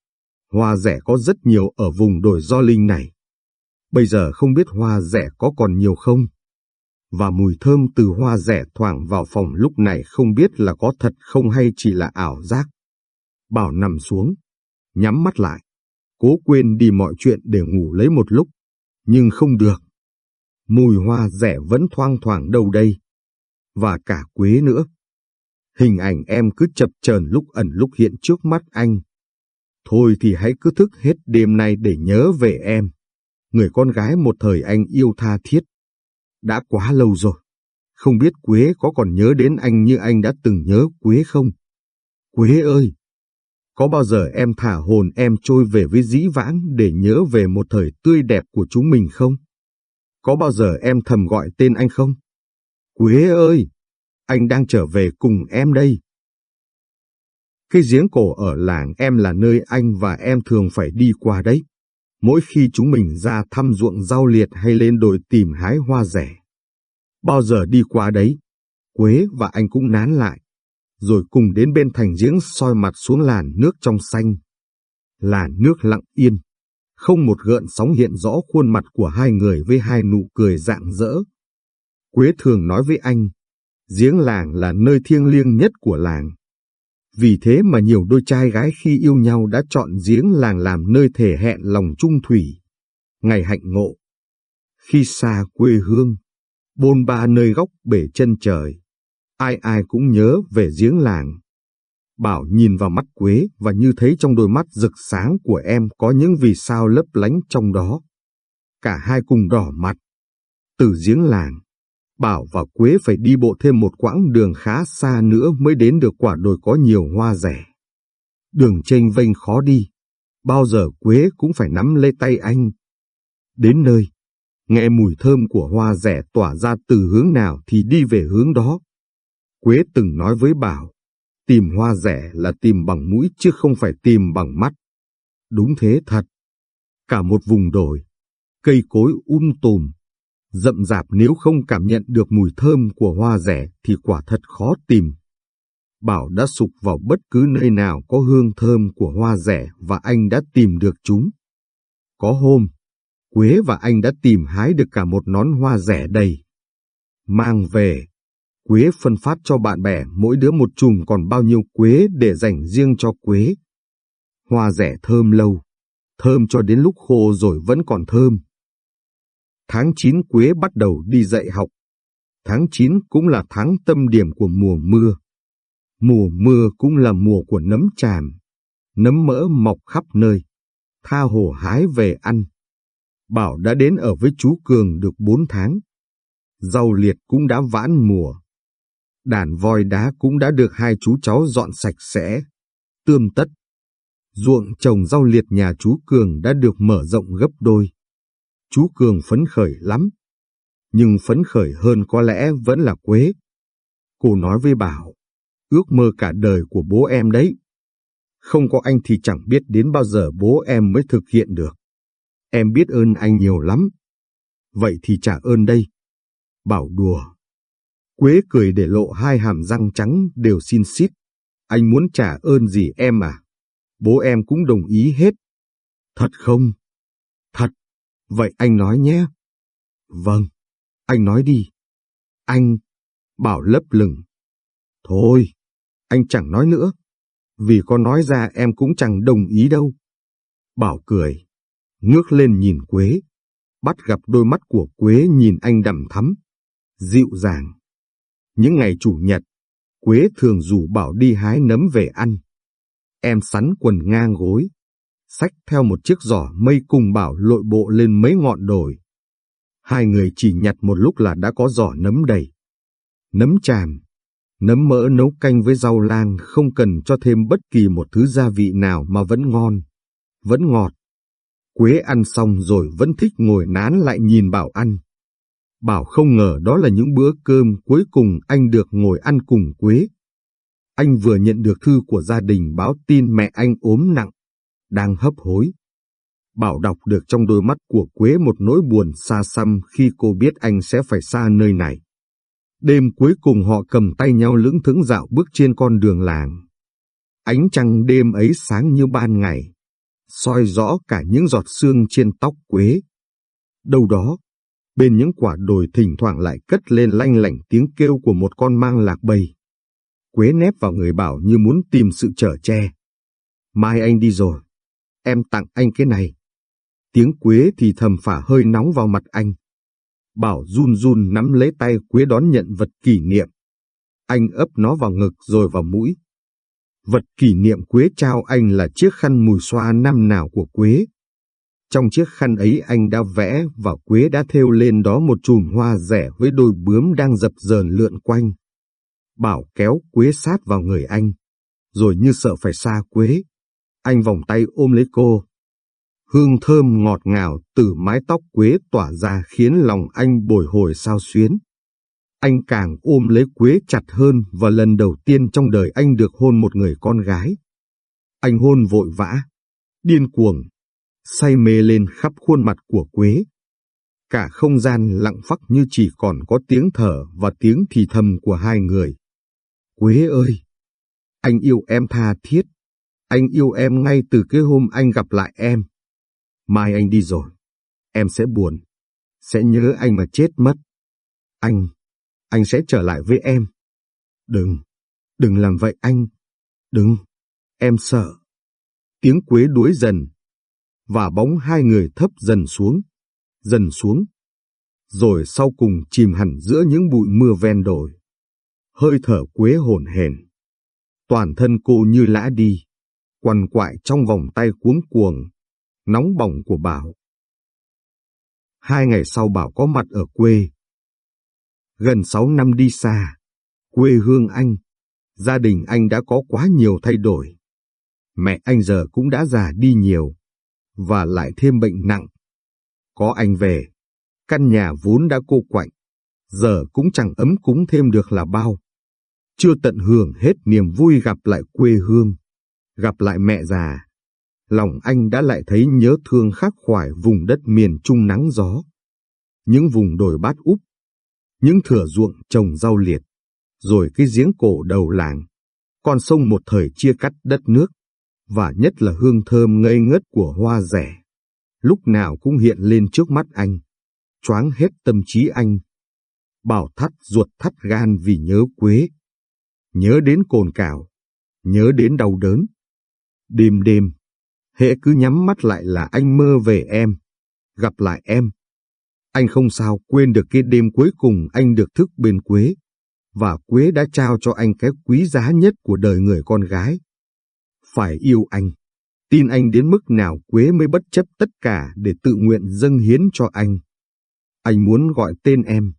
hoa rẻ có rất nhiều ở vùng đồi do linh này. Bây giờ không biết hoa rẻ có còn nhiều không? Và mùi thơm từ hoa rẻ thoảng vào phòng lúc này không biết là có thật không hay chỉ là ảo giác. Bảo nằm xuống, nhắm mắt lại, cố quên đi mọi chuyện để ngủ lấy một lúc, nhưng không được. Mùi hoa rẻ vẫn thoang thoảng đâu đây, và cả quế nữa. Hình ảnh em cứ chập chờn lúc ẩn lúc hiện trước mắt anh. Thôi thì hãy cứ thức hết đêm nay để nhớ về em, người con gái một thời anh yêu tha thiết. Đã quá lâu rồi. Không biết Quế có còn nhớ đến anh như anh đã từng nhớ Quế không? Quế ơi! Có bao giờ em thả hồn em trôi về với dĩ vãng để nhớ về một thời tươi đẹp của chúng mình không? Có bao giờ em thầm gọi tên anh không? Quế ơi! Anh đang trở về cùng em đây. Cái giếng cổ ở làng em là nơi anh và em thường phải đi qua đấy mỗi khi chúng mình ra thăm ruộng rau liệt hay lên đồi tìm hái hoa rẻ. Bao giờ đi qua đấy, Quế và anh cũng nán lại, rồi cùng đến bên thành giếng soi mặt xuống làn nước trong xanh. Làn nước lặng yên, không một gợn sóng hiện rõ khuôn mặt của hai người với hai nụ cười rạng rỡ. Quế thường nói với anh, giếng làng là nơi thiêng liêng nhất của làng. Vì thế mà nhiều đôi trai gái khi yêu nhau đã chọn giếng làng làm nơi thể hẹn lòng trung thủy. Ngày hạnh ngộ. Khi xa quê hương, bôn ba nơi góc bể chân trời, ai ai cũng nhớ về giếng làng. Bảo nhìn vào mắt Quế và như thấy trong đôi mắt rực sáng của em có những vì sao lấp lánh trong đó. Cả hai cùng đỏ mặt. Từ giếng làng, Bảo và Quế phải đi bộ thêm một quãng đường khá xa nữa mới đến được quả đồi có nhiều hoa rẻ. Đường chênh vênh khó đi, bao giờ Quế cũng phải nắm lấy tay anh. Đến nơi, nghe mùi thơm của hoa rẻ tỏa ra từ hướng nào thì đi về hướng đó. Quế từng nói với Bảo, tìm hoa rẻ là tìm bằng mũi chứ không phải tìm bằng mắt. Đúng thế thật. Cả một vùng đồi, cây cối um tùm, Rậm rạp nếu không cảm nhận được mùi thơm của hoa rẻ thì quả thật khó tìm. Bảo đã sục vào bất cứ nơi nào có hương thơm của hoa rẻ và anh đã tìm được chúng. Có hôm, Quế và anh đã tìm hái được cả một nón hoa rẻ đầy. Mang về, Quế phân phát cho bạn bè mỗi đứa một chùm còn bao nhiêu quế để dành riêng cho Quế. Hoa rẻ thơm lâu, thơm cho đến lúc khô rồi vẫn còn thơm. Tháng 9 Quế bắt đầu đi dạy học. Tháng 9 cũng là tháng tâm điểm của mùa mưa. Mùa mưa cũng là mùa của nấm tràm. Nấm mỡ mọc khắp nơi. Tha hồ hái về ăn. Bảo đã đến ở với chú Cường được 4 tháng. Rau liệt cũng đã vãn mùa. Đàn voi đá cũng đã được hai chú cháu dọn sạch sẽ, tươm tất. Ruộng trồng rau liệt nhà chú Cường đã được mở rộng gấp đôi. Chú Cường phấn khởi lắm. Nhưng phấn khởi hơn có lẽ vẫn là Quế. Cô nói với Bảo, ước mơ cả đời của bố em đấy. Không có anh thì chẳng biết đến bao giờ bố em mới thực hiện được. Em biết ơn anh nhiều lắm. Vậy thì trả ơn đây. Bảo đùa. Quế cười để lộ hai hàm răng trắng đều xin xít. Anh muốn trả ơn gì em à? Bố em cũng đồng ý hết. Thật không? Vậy anh nói nhé. Vâng. Anh nói đi. Anh. Bảo lấp lửng. Thôi. Anh chẳng nói nữa. Vì có nói ra em cũng chẳng đồng ý đâu. Bảo cười ngước lên nhìn Quế, bắt gặp đôi mắt của Quế nhìn anh đầm thắm, dịu dàng. Những ngày chủ nhật, Quế thường rủ Bảo đi hái nấm về ăn. Em sắn quần ngang gối, sách theo một chiếc giỏ mây cùng Bảo lội bộ lên mấy ngọn đồi. Hai người chỉ nhặt một lúc là đã có giỏ nấm đầy. Nấm tràm, nấm mỡ nấu canh với rau lang không cần cho thêm bất kỳ một thứ gia vị nào mà vẫn ngon, vẫn ngọt. Quế ăn xong rồi vẫn thích ngồi nán lại nhìn Bảo ăn. Bảo không ngờ đó là những bữa cơm cuối cùng anh được ngồi ăn cùng Quế. Anh vừa nhận được thư của gia đình báo tin mẹ anh ốm nặng, đang hấp hối. Bảo đọc được trong đôi mắt của Quế một nỗi buồn xa xăm khi cô biết anh sẽ phải xa nơi này. Đêm cuối cùng họ cầm tay nhau lững thững dạo bước trên con đường làng. Ánh trăng đêm ấy sáng như ban ngày soi rõ cả những giọt sương trên tóc quế. Đâu đó, bên những quả đồi thỉnh thoảng lại cất lên lanh lảnh tiếng kêu của một con mang lạc bầy. Quế nép vào người bảo như muốn tìm sự trở che. Mai anh đi rồi, em tặng anh cái này. Tiếng Quế thì thầm phả hơi nóng vào mặt anh. Bảo run run nắm lấy tay Quế đón nhận vật kỷ niệm. Anh ấp nó vào ngực rồi vào mũi. Vật kỷ niệm Quế trao anh là chiếc khăn mùi xoa năm nào của Quế. Trong chiếc khăn ấy anh đã vẽ và Quế đã thêu lên đó một chùm hoa rẻ với đôi bướm đang dập dờn lượn quanh. Bảo kéo Quế sát vào người anh, rồi như sợ phải xa Quế. Anh vòng tay ôm lấy cô. Hương thơm ngọt ngào từ mái tóc Quế tỏa ra khiến lòng anh bồi hồi sao xuyến. Anh càng ôm lấy Quế chặt hơn và lần đầu tiên trong đời anh được hôn một người con gái. Anh hôn vội vã, điên cuồng, say mê lên khắp khuôn mặt của Quế. Cả không gian lặng phắc như chỉ còn có tiếng thở và tiếng thì thầm của hai người. Quế ơi! Anh yêu em tha thiết. Anh yêu em ngay từ cái hôm anh gặp lại em. Mai anh đi rồi. Em sẽ buồn. Sẽ nhớ anh mà chết mất. Anh anh sẽ trở lại với em. Đừng, đừng làm vậy anh. Đừng, em sợ. Tiếng quế đuối dần, và bóng hai người thấp dần xuống, dần xuống, rồi sau cùng chìm hẳn giữa những bụi mưa ven đồi. Hơi thở quế hồn hển. Toàn thân cô như lã đi, quằn quại trong vòng tay cuống cuồng, nóng bỏng của Bảo. Hai ngày sau Bảo có mặt ở quê, Gần sáu năm đi xa, quê hương anh, gia đình anh đã có quá nhiều thay đổi. Mẹ anh giờ cũng đã già đi nhiều, và lại thêm bệnh nặng. Có anh về, căn nhà vốn đã cô quạnh, giờ cũng chẳng ấm cúng thêm được là bao. Chưa tận hưởng hết niềm vui gặp lại quê hương, gặp lại mẹ già. Lòng anh đã lại thấy nhớ thương khắc khoải vùng đất miền trung nắng gió. những vùng đồi bát úp, những thửa ruộng trồng rau liệt, rồi cái giếng cổ đầu làng, con sông một thời chia cắt đất nước, và nhất là hương thơm ngây ngất của hoa rẻ, lúc nào cũng hiện lên trước mắt anh, choáng hết tâm trí anh. Bảo thắt ruột thắt gan vì nhớ quế, nhớ đến cồn cào, nhớ đến đau đớn. Đêm đêm, hệ cứ nhắm mắt lại là anh mơ về em, gặp lại em. Anh không sao quên được cái đêm cuối cùng anh được thức bên Quế, và Quế đã trao cho anh cái quý giá nhất của đời người con gái. Phải yêu anh, tin anh đến mức nào Quế mới bất chấp tất cả để tự nguyện dâng hiến cho anh. Anh muốn gọi tên em,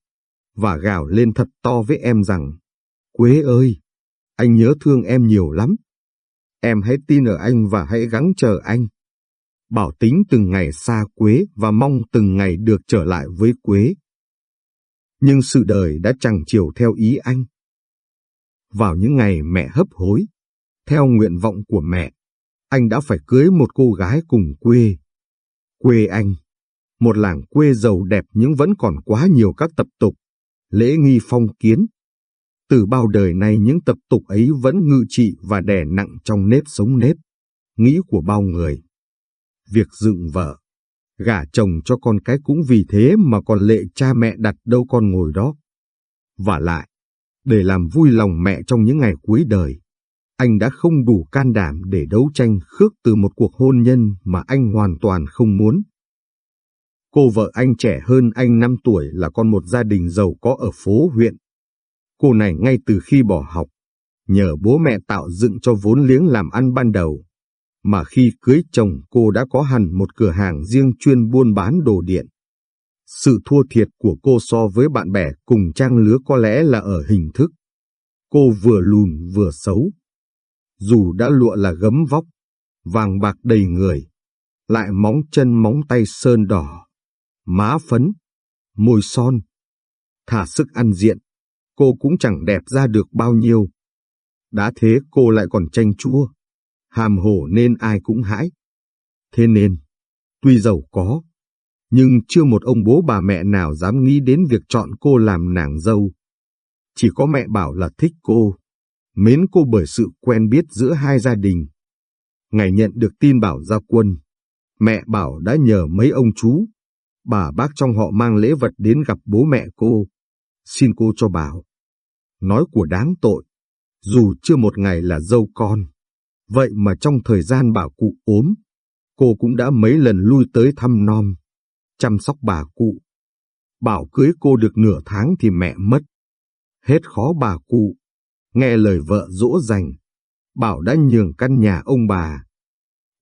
và gào lên thật to với em rằng, Quế ơi, anh nhớ thương em nhiều lắm. Em hãy tin ở anh và hãy gắng chờ anh. Bảo tính từng ngày xa Quế và mong từng ngày được trở lại với Quế. Nhưng sự đời đã chẳng chiều theo ý anh. Vào những ngày mẹ hấp hối, theo nguyện vọng của mẹ, anh đã phải cưới một cô gái cùng quê. Quê anh, một làng quê giàu đẹp nhưng vẫn còn quá nhiều các tập tục, lễ nghi phong kiến, từ bao đời nay những tập tục ấy vẫn ngự trị và đè nặng trong nếp sống nếp, nghĩ của bao người. Việc dựng vợ, gả chồng cho con cái cũng vì thế mà còn lệ cha mẹ đặt đâu con ngồi đó. Và lại, để làm vui lòng mẹ trong những ngày cuối đời, anh đã không đủ can đảm để đấu tranh khước từ một cuộc hôn nhân mà anh hoàn toàn không muốn. Cô vợ anh trẻ hơn anh 5 tuổi là con một gia đình giàu có ở phố huyện. Cô này ngay từ khi bỏ học, nhờ bố mẹ tạo dựng cho vốn liếng làm ăn ban đầu, mà khi cưới chồng cô đã có hẳn một cửa hàng riêng chuyên buôn bán đồ điện. Sự thua thiệt của cô so với bạn bè cùng trang lứa có lẽ là ở hình thức. Cô vừa lùn vừa xấu. Dù đã lụa là gấm vóc, vàng bạc đầy người, lại móng chân móng tay sơn đỏ, má phấn, môi son. Thả sức ăn diện, cô cũng chẳng đẹp ra được bao nhiêu. Đã thế cô lại còn tranh chua, hàm hổ nên ai cũng hãi. Thế nên, tuy giàu có, nhưng chưa một ông bố bà mẹ nào dám nghĩ đến việc chọn cô làm nàng dâu. Chỉ có mẹ bảo là thích cô, mến cô bởi sự quen biết giữa hai gia đình. Ngày nhận được tin bảo ra quân, mẹ bảo đã nhờ mấy ông chú, bà bác trong họ mang lễ vật đến gặp bố mẹ cô, xin cô cho bảo nói của đáng tội, dù chưa một ngày là dâu con. Vậy mà trong thời gian bà cụ ốm, cô cũng đã mấy lần lui tới thăm non, chăm sóc bà cụ. Bảo cưới cô được nửa tháng thì mẹ mất. Hết khó bà cụ, nghe lời vợ dỗ dành, Bảo đã nhường căn nhà ông bà.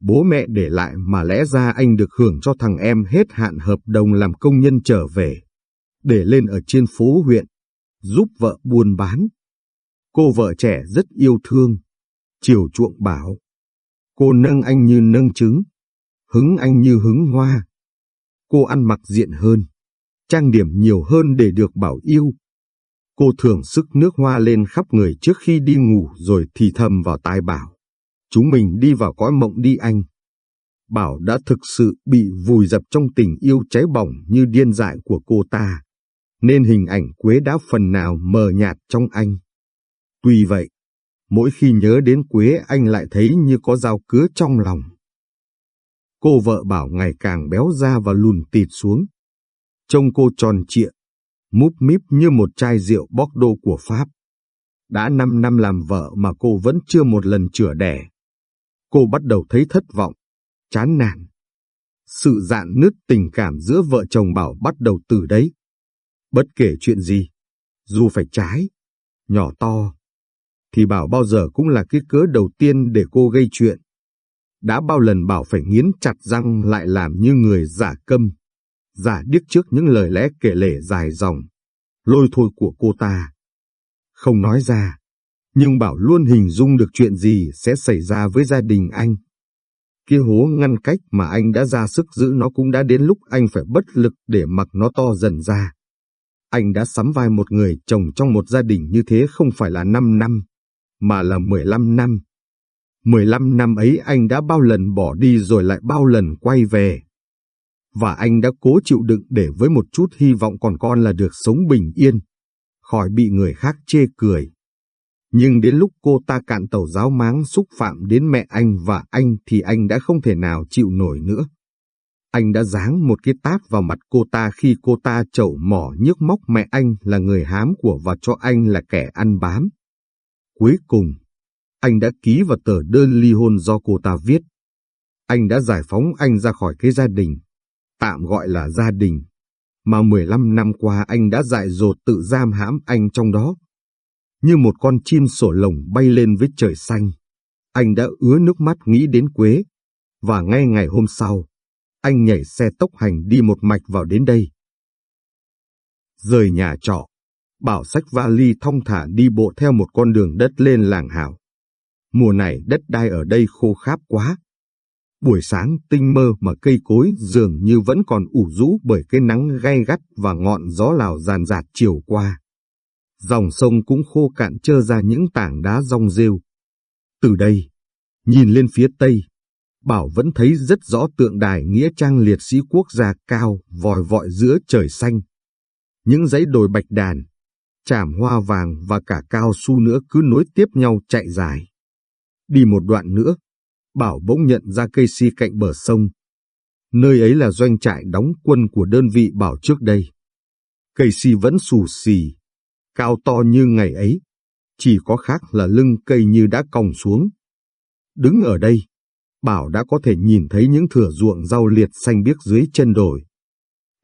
Bố mẹ để lại mà lẽ ra anh được hưởng cho thằng em hết hạn hợp đồng làm công nhân trở về, để lên ở trên phố huyện giúp vợ buôn bán. Cô vợ trẻ rất yêu thương, chiều chuộng bảo. Cô nâng anh như nâng trứng, hứng anh như hứng hoa. Cô ăn mặc diện hơn, trang điểm nhiều hơn để được bảo yêu. Cô thường sức nước hoa lên khắp người trước khi đi ngủ rồi thì thầm vào tai bảo. Chúng mình đi vào cõi mộng đi anh. Bảo đã thực sự bị vùi dập trong tình yêu cháy bỏng như điên dại của cô ta nên hình ảnh Quế đã phần nào mờ nhạt trong anh. Tuy vậy, mỗi khi nhớ đến Quế anh lại thấy như có dao cứa trong lòng. Cô vợ bảo ngày càng béo ra và lùn tịt xuống. Trông cô tròn trịa, múp míp như một chai rượu bóc đô của Pháp. Đã 5 năm làm vợ mà cô vẫn chưa một lần chữa đẻ. Cô bắt đầu thấy thất vọng, chán nản. Sự dạn nứt tình cảm giữa vợ chồng Bảo bắt đầu từ đấy. Bất kể chuyện gì, dù phải trái, nhỏ to, thì Bảo bao giờ cũng là cái cớ đầu tiên để cô gây chuyện. Đã bao lần Bảo phải nghiến chặt răng lại làm như người giả câm, giả điếc trước những lời lẽ kể lể dài dòng, lôi thôi của cô ta. Không nói ra, nhưng Bảo luôn hình dung được chuyện gì sẽ xảy ra với gia đình anh. Kia hố ngăn cách mà anh đã ra sức giữ nó cũng đã đến lúc anh phải bất lực để mặc nó to dần ra. Anh đã sắm vai một người chồng trong một gia đình như thế không phải là 5 năm, mà là 15 năm. 15 năm ấy anh đã bao lần bỏ đi rồi lại bao lần quay về. Và anh đã cố chịu đựng để với một chút hy vọng còn con là được sống bình yên, khỏi bị người khác chê cười. Nhưng đến lúc cô ta cạn tàu giáo máng xúc phạm đến mẹ anh và anh thì anh đã không thể nào chịu nổi nữa. Anh đã giáng một cái tát vào mặt cô ta khi cô ta chậu mỏ nhức móc mẹ anh là người hám của và cho anh là kẻ ăn bám. Cuối cùng, anh đã ký vào tờ đơn ly hôn do cô ta viết. Anh đã giải phóng anh ra khỏi cái gia đình, tạm gọi là gia đình, mà 15 năm qua anh đã dại dột tự giam hãm anh trong đó. Như một con chim sổ lồng bay lên với trời xanh, anh đã ứa nước mắt nghĩ đến Quế, và ngay ngày hôm sau, anh nhảy xe tốc hành đi một mạch vào đến đây. Rời nhà trọ, Bảo sách vali thong thả đi bộ theo một con đường đất lên làng hảo. Mùa này đất đai ở đây khô kháp quá. Buổi sáng tinh mơ mà cây cối dường như vẫn còn ủ rũ bởi cái nắng gay gắt và ngọn gió lào ràn rạt chiều qua. Dòng sông cũng khô cạn trơ ra những tảng đá rong rêu. Từ đây, nhìn lên phía tây, Bảo vẫn thấy rất rõ tượng đài nghĩa trang liệt sĩ quốc gia cao vòi vọi giữa trời xanh. Những dãy đồi bạch đàn, chàm hoa vàng và cả cao su nữa cứ nối tiếp nhau chạy dài. Đi một đoạn nữa, Bảo bỗng nhận ra cây si cạnh bờ sông. Nơi ấy là doanh trại đóng quân của đơn vị Bảo trước đây. Cây si vẫn xù xì, cao to như ngày ấy, chỉ có khác là lưng cây như đã còng xuống. Đứng ở đây, Bảo đã có thể nhìn thấy những thửa ruộng rau liệt xanh biếc dưới chân đồi.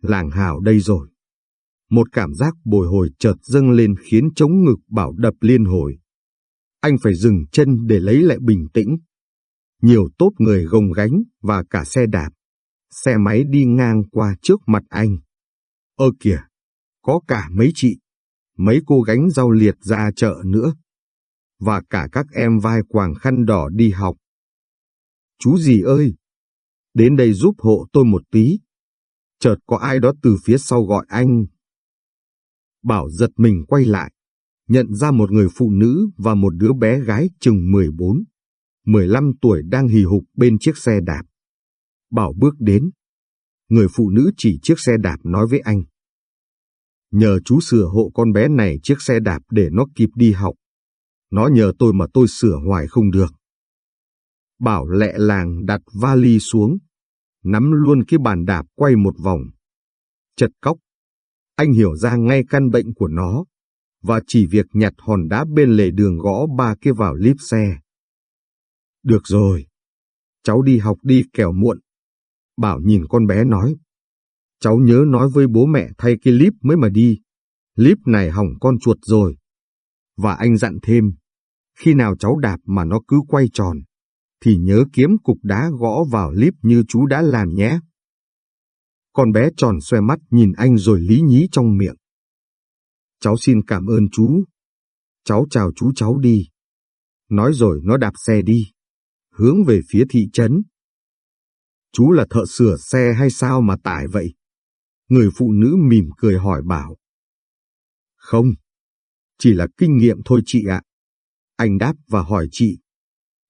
Làng hào đây rồi. Một cảm giác bồi hồi chợt dâng lên khiến chống ngực Bảo đập liên hồi. Anh phải dừng chân để lấy lại bình tĩnh. Nhiều tốt người gồng gánh và cả xe đạp. Xe máy đi ngang qua trước mặt anh. Ơ kìa, có cả mấy chị, mấy cô gánh rau liệt ra chợ nữa. Và cả các em vai quàng khăn đỏ đi học Chú gì ơi! Đến đây giúp hộ tôi một tí. Chợt có ai đó từ phía sau gọi anh. Bảo giật mình quay lại, nhận ra một người phụ nữ và một đứa bé gái chừng 14, 15 tuổi đang hì hục bên chiếc xe đạp. Bảo bước đến. Người phụ nữ chỉ chiếc xe đạp nói với anh. Nhờ chú sửa hộ con bé này chiếc xe đạp để nó kịp đi học. Nó nhờ tôi mà tôi sửa hoài không được. Bảo lẹ làng đặt vali xuống, nắm luôn cái bàn đạp quay một vòng. Chật cóc, anh hiểu ra ngay căn bệnh của nó, và chỉ việc nhặt hòn đá bên lề đường gõ ba kia vào líp xe. Được rồi, cháu đi học đi kẻo muộn. Bảo nhìn con bé nói. Cháu nhớ nói với bố mẹ thay cái líp mới mà đi. Líp này hỏng con chuột rồi. Và anh dặn thêm, khi nào cháu đạp mà nó cứ quay tròn, thì nhớ kiếm cục đá gõ vào líp như chú đã làm nhé. Con bé tròn xoe mắt nhìn anh rồi lý nhí trong miệng. Cháu xin cảm ơn chú. Cháu chào chú cháu đi. Nói rồi nó đạp xe đi, hướng về phía thị trấn. Chú là thợ sửa xe hay sao mà tải vậy? Người phụ nữ mỉm cười hỏi bảo. Không, chỉ là kinh nghiệm thôi chị ạ. Anh đáp và hỏi chị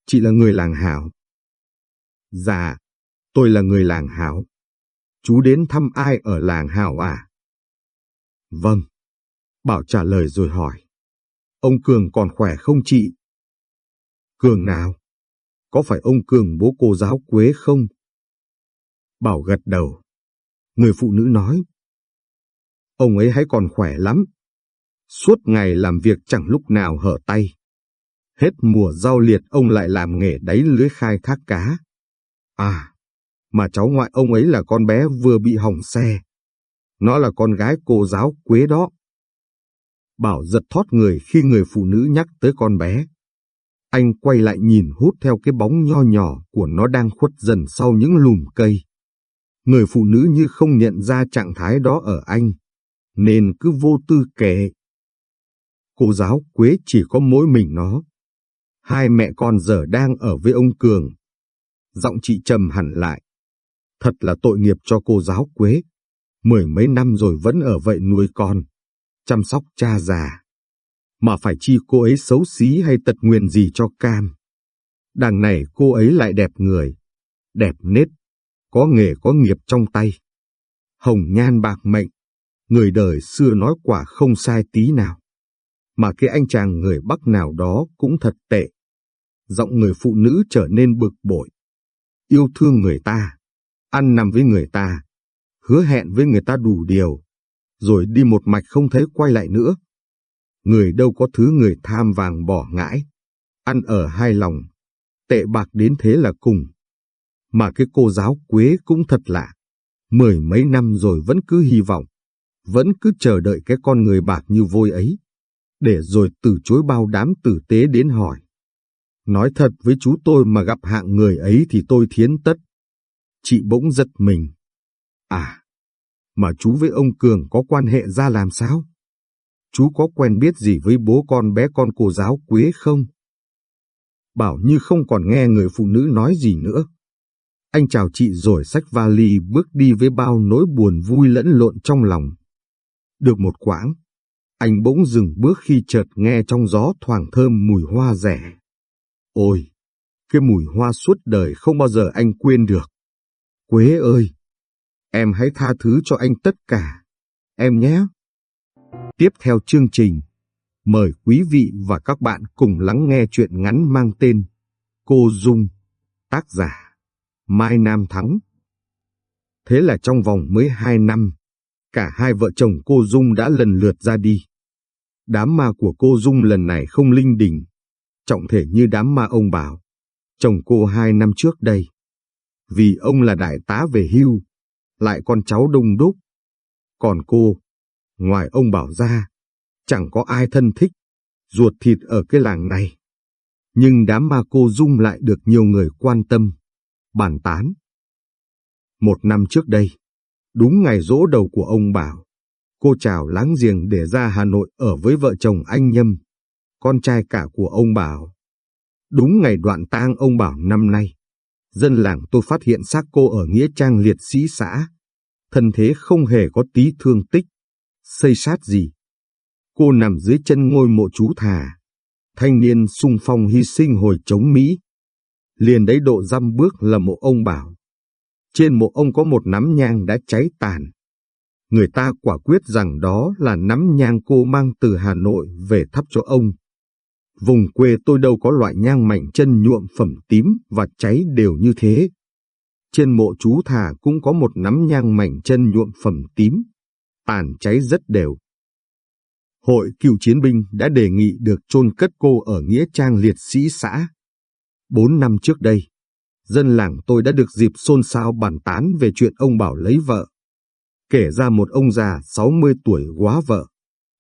Chị là người làng Hảo. Dạ, tôi là người làng Hảo. Chú đến thăm ai ở làng Hảo à? Vâng. Bảo trả lời rồi hỏi. Ông Cường còn khỏe không chị? Cường nào? Có phải ông Cường bố cô giáo Quế không? Bảo gật đầu. Người phụ nữ nói. Ông ấy hãy còn khỏe lắm. Suốt ngày làm việc chẳng lúc nào hở tay. Hết mùa rau liệt ông lại làm nghề đáy lưới khai thác cá. À, mà cháu ngoại ông ấy là con bé vừa bị hỏng xe. Nó là con gái cô giáo Quế đó. Bảo giật thoát người khi người phụ nữ nhắc tới con bé. Anh quay lại nhìn hút theo cái bóng nho nhỏ của nó đang khuất dần sau những lùm cây. Người phụ nữ như không nhận ra trạng thái đó ở anh, nên cứ vô tư kể. Cô giáo Quế chỉ có mỗi mình nó, Hai mẹ con giờ đang ở với ông Cường. Giọng chị trầm hẳn lại. Thật là tội nghiệp cho cô giáo Quế. Mười mấy năm rồi vẫn ở vậy nuôi con. Chăm sóc cha già. Mà phải chi cô ấy xấu xí hay tật nguyền gì cho cam. Đằng này cô ấy lại đẹp người. Đẹp nết. Có nghề có nghiệp trong tay. Hồng nhan bạc mệnh, người đời xưa nói quả không sai tí nào. Mà cái anh chàng người Bắc nào đó cũng thật tệ. Giọng người phụ nữ trở nên bực bội. Yêu thương người ta, ăn nằm với người ta, hứa hẹn với người ta đủ điều, rồi đi một mạch không thấy quay lại nữa. Người đâu có thứ người tham vàng bỏ ngãi, ăn ở hai lòng, tệ bạc đến thế là cùng. Mà cái cô giáo Quế cũng thật lạ, mười mấy năm rồi vẫn cứ hy vọng, vẫn cứ chờ đợi cái con người bạc như vôi ấy, để rồi từ chối bao đám tử tế đến hỏi. Nói thật với chú tôi mà gặp hạng người ấy thì tôi thiến tất. Chị bỗng giật mình. À, mà chú với ông Cường có quan hệ ra làm sao? Chú có quen biết gì với bố con bé con cô giáo Quế không? Bảo như không còn nghe người phụ nữ nói gì nữa. Anh chào chị rồi xách vali bước đi với bao nỗi buồn vui lẫn lộn trong lòng. Được một quãng, anh bỗng dừng bước khi chợt nghe trong gió thoảng thơm mùi hoa rẻ. Ôi, cái mùi hoa suốt đời không bao giờ anh quên được. Quế ơi, em hãy tha thứ cho anh tất cả, em nhé. Tiếp theo chương trình, mời quý vị và các bạn cùng lắng nghe chuyện ngắn mang tên Cô Dung, tác giả Mai Nam Thắng. Thế là trong vòng mới hai năm, cả hai vợ chồng cô Dung đã lần lượt ra đi. Đám ma của cô Dung lần này không linh đình, trọng thể như đám ma ông Bảo, chồng cô hai năm trước đây. Vì ông là đại tá về hưu, lại con cháu đông đúc. Còn cô, ngoài ông Bảo ra, chẳng có ai thân thích, ruột thịt ở cái làng này. Nhưng đám ma cô Dung lại được nhiều người quan tâm, bàn tán. Một năm trước đây, đúng ngày rỗ đầu của ông Bảo, cô chào láng giềng để ra Hà Nội ở với vợ chồng anh Nhâm, con trai cả của ông Bảo. Đúng ngày đoạn tang ông Bảo năm nay, dân làng tôi phát hiện xác cô ở Nghĩa Trang liệt sĩ xã. Thân thế không hề có tí thương tích, xây sát gì. Cô nằm dưới chân ngôi mộ chú thà, thanh niên sung phong hy sinh hồi chống Mỹ. Liền đấy độ dăm bước là mộ ông Bảo. Trên mộ ông có một nắm nhang đã cháy tàn. Người ta quả quyết rằng đó là nắm nhang cô mang từ Hà Nội về thắp cho ông. Vùng quê tôi đâu có loại nhang mảnh chân nhuộm phẩm tím và cháy đều như thế. Trên mộ chú thà cũng có một nắm nhang mảnh chân nhuộm phẩm tím, tàn cháy rất đều. Hội cựu chiến binh đã đề nghị được chôn cất cô ở Nghĩa Trang Liệt Sĩ xã. Bốn năm trước đây, dân làng tôi đã được dịp xôn xao bàn tán về chuyện ông Bảo lấy vợ. Kể ra một ông già 60 tuổi quá vợ,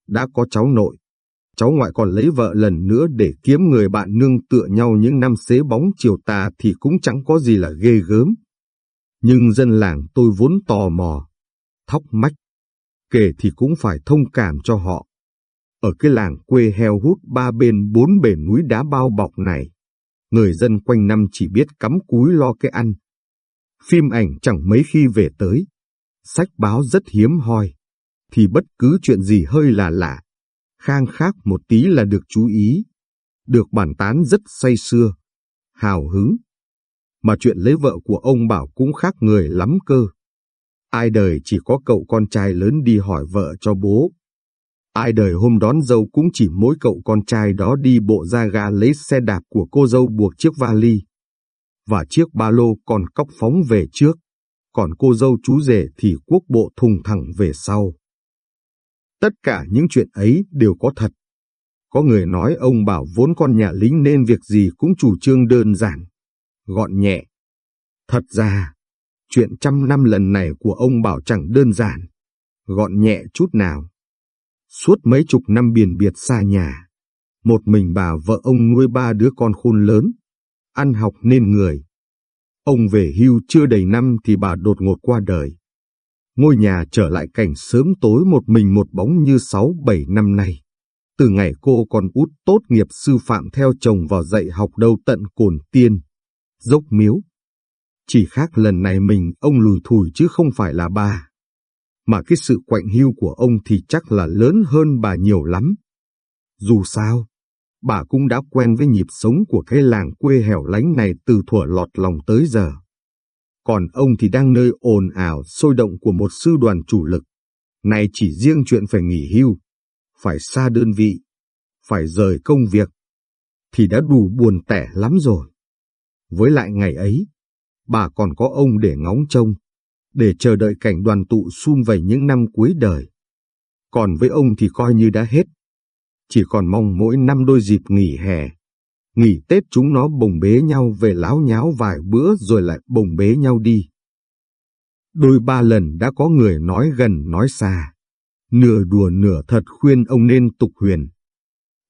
đã có cháu nội, cháu ngoại còn lấy vợ lần nữa để kiếm người bạn nương tựa nhau những năm xế bóng chiều tà thì cũng chẳng có gì là ghê gớm. Nhưng dân làng tôi vốn tò mò, thóc mách, kể thì cũng phải thông cảm cho họ. Ở cái làng quê heo hút ba bên bốn bể núi đá bao bọc này, người dân quanh năm chỉ biết cắm cúi lo cái ăn. Phim ảnh chẳng mấy khi về tới, sách báo rất hiếm hoi, thì bất cứ chuyện gì hơi là lạ, khang khác một tí là được chú ý, được bàn tán rất say sưa, hào hứng. Mà chuyện lấy vợ của ông Bảo cũng khác người lắm cơ. Ai đời chỉ có cậu con trai lớn đi hỏi vợ cho bố. Ai đời hôm đón dâu cũng chỉ mỗi cậu con trai đó đi bộ ra ga lấy xe đạp của cô dâu buộc chiếc vali. Và chiếc ba lô còn cóc phóng về trước, còn cô dâu chú rể thì quốc bộ thùng thẳng về sau. Tất cả những chuyện ấy đều có thật. Có người nói ông bảo vốn con nhà lính nên việc gì cũng chủ trương đơn giản, gọn nhẹ. Thật ra, chuyện trăm năm lần này của ông bảo chẳng đơn giản, gọn nhẹ chút nào. Suốt mấy chục năm biển biệt xa nhà, một mình bà vợ ông nuôi ba đứa con khôn lớn, ăn học nên người. Ông về hưu chưa đầy năm thì bà đột ngột qua đời. Ngôi nhà trở lại cảnh sớm tối một mình một bóng như sáu bảy năm nay. Từ ngày cô còn út tốt nghiệp sư phạm theo chồng vào dạy học đâu tận cồn tiên, dốc miếu. Chỉ khác lần này mình ông lùi thủi chứ không phải là bà. Mà cái sự quạnh hiu của ông thì chắc là lớn hơn bà nhiều lắm. Dù sao, bà cũng đã quen với nhịp sống của cái làng quê hẻo lánh này từ thuở lọt lòng tới giờ còn ông thì đang nơi ồn ào sôi động của một sư đoàn chủ lực. Này chỉ riêng chuyện phải nghỉ hưu, phải xa đơn vị, phải rời công việc, thì đã đủ buồn tẻ lắm rồi. Với lại ngày ấy, bà còn có ông để ngóng trông, để chờ đợi cảnh đoàn tụ sum vầy những năm cuối đời. Còn với ông thì coi như đã hết. Chỉ còn mong mỗi năm đôi dịp nghỉ hè, nghỉ Tết chúng nó bồng bế nhau về láo nháo vài bữa rồi lại bồng bế nhau đi. Đôi ba lần đã có người nói gần nói xa, nửa đùa nửa thật khuyên ông nên tục huyền.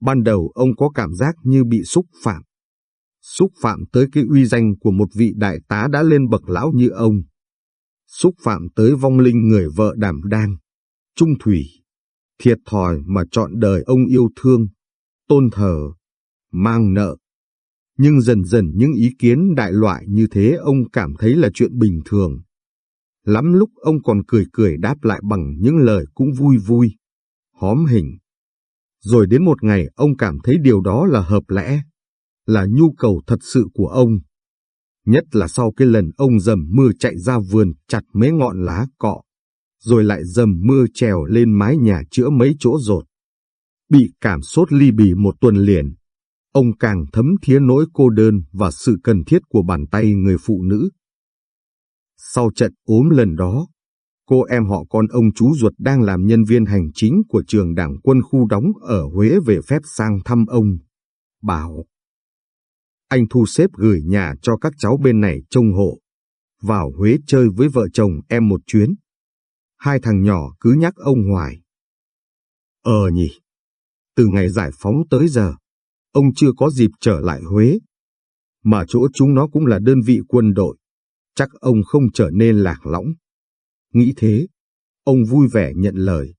Ban đầu ông có cảm giác như bị xúc phạm. Xúc phạm tới cái uy danh của một vị đại tá đã lên bậc lão như ông. Xúc phạm tới vong linh người vợ đảm đang, trung thủy, thiệt thòi mà chọn đời ông yêu thương, tôn thờ, mang nợ. Nhưng dần dần những ý kiến đại loại như thế ông cảm thấy là chuyện bình thường. Lắm lúc ông còn cười cười đáp lại bằng những lời cũng vui vui, hóm hình. Rồi đến một ngày ông cảm thấy điều đó là hợp lẽ, là nhu cầu thật sự của ông. Nhất là sau cái lần ông dầm mưa chạy ra vườn chặt mấy ngọn lá cọ, rồi lại dầm mưa trèo lên mái nhà chữa mấy chỗ rột. Bị cảm sốt ly bì một tuần liền, ông càng thấm thía nỗi cô đơn và sự cần thiết của bàn tay người phụ nữ. Sau trận ốm lần đó, cô em họ con ông chú ruột đang làm nhân viên hành chính của trường đảng quân khu đóng ở Huế về phép sang thăm ông. Bảo, anh thu xếp gửi nhà cho các cháu bên này trông hộ, vào Huế chơi với vợ chồng em một chuyến. Hai thằng nhỏ cứ nhắc ông hoài. Ờ nhỉ, từ ngày giải phóng tới giờ, ông chưa có dịp trở lại Huế. Mà chỗ chúng nó cũng là đơn vị quân đội, chắc ông không trở nên lạc lõng. Nghĩ thế, ông vui vẻ nhận lời.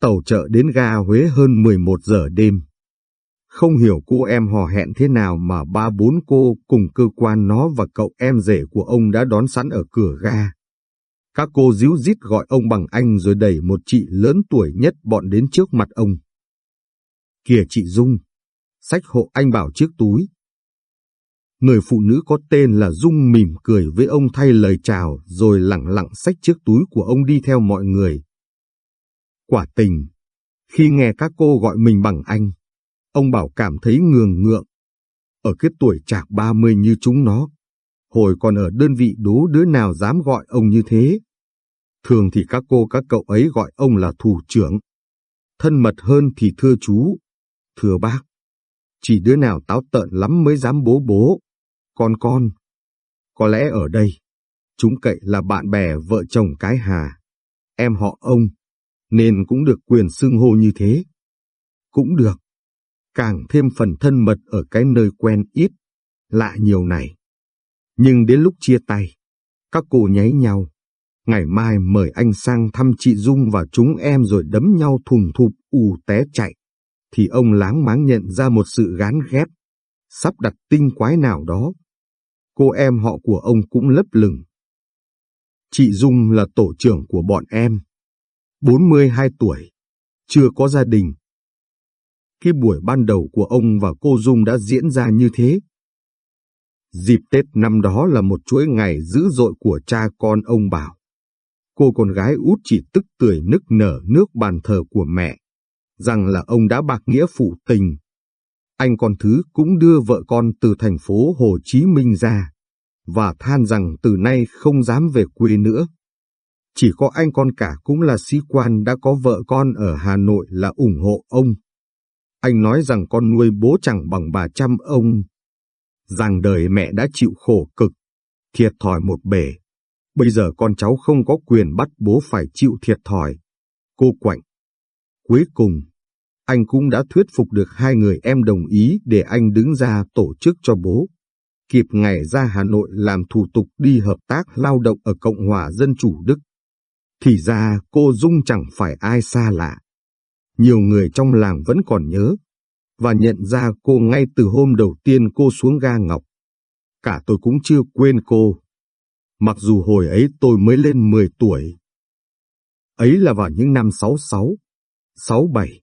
Tàu chợ đến ga Huế hơn 11 giờ đêm. Không hiểu cô em hò hẹn thế nào mà ba bốn cô cùng cơ quan nó và cậu em rể của ông đã đón sẵn ở cửa ga. Các cô díu dít gọi ông bằng anh rồi đẩy một chị lớn tuổi nhất bọn đến trước mặt ông. Kìa chị Dung, sách hộ anh bảo chiếc túi. Người phụ nữ có tên là Dung mỉm cười với ông thay lời chào rồi lặng lặng xách chiếc túi của ông đi theo mọi người. Quả tình, khi nghe các cô gọi mình bằng anh, ông bảo cảm thấy ngường ngượng. Ở cái tuổi chạc ba mươi như chúng nó, hồi còn ở đơn vị đố đứa nào dám gọi ông như thế. Thường thì các cô các cậu ấy gọi ông là thủ trưởng. Thân mật hơn thì thưa chú, thưa bác. Chỉ đứa nào táo tợn lắm mới dám bố bố. Con con. Có lẽ ở đây, chúng cậy là bạn bè vợ chồng cái hà. Em họ ông, nên cũng được quyền xưng hô như thế. Cũng được. Càng thêm phần thân mật ở cái nơi quen ít, lạ nhiều này. Nhưng đến lúc chia tay, các cô nháy nhau. Ngày mai mời anh sang thăm chị Dung và chúng em rồi đấm nhau thùng thụp ù té chạy thì ông láng máng nhận ra một sự gán ghép, sắp đặt tinh quái nào đó. Cô em họ của ông cũng lấp lửng. Chị Dung là tổ trưởng của bọn em, 42 tuổi, chưa có gia đình. Khi buổi ban đầu của ông và cô Dung đã diễn ra như thế. Dịp Tết năm đó là một chuỗi ngày dữ dội của cha con ông Bảo. Cô con gái út chỉ tức tưởi nức nở nước bàn thờ của mẹ rằng là ông đã bạc nghĩa phụ tình. Anh con thứ cũng đưa vợ con từ thành phố Hồ Chí Minh ra, và than rằng từ nay không dám về quê nữa. Chỉ có anh con cả cũng là sĩ quan đã có vợ con ở Hà Nội là ủng hộ ông. Anh nói rằng con nuôi bố chẳng bằng bà chăm ông. Rằng đời mẹ đã chịu khổ cực, thiệt thòi một bể. Bây giờ con cháu không có quyền bắt bố phải chịu thiệt thòi. Cô quạnh. Cuối cùng, anh cũng đã thuyết phục được hai người em đồng ý để anh đứng ra tổ chức cho bố. Kịp ngày ra Hà Nội làm thủ tục đi hợp tác lao động ở Cộng hòa Dân Chủ Đức. Thì ra cô Dung chẳng phải ai xa lạ. Nhiều người trong làng vẫn còn nhớ, và nhận ra cô ngay từ hôm đầu tiên cô xuống ga Ngọc. Cả tôi cũng chưa quên cô. Mặc dù hồi ấy tôi mới lên 10 tuổi. Ấy là vào những năm 66, 67.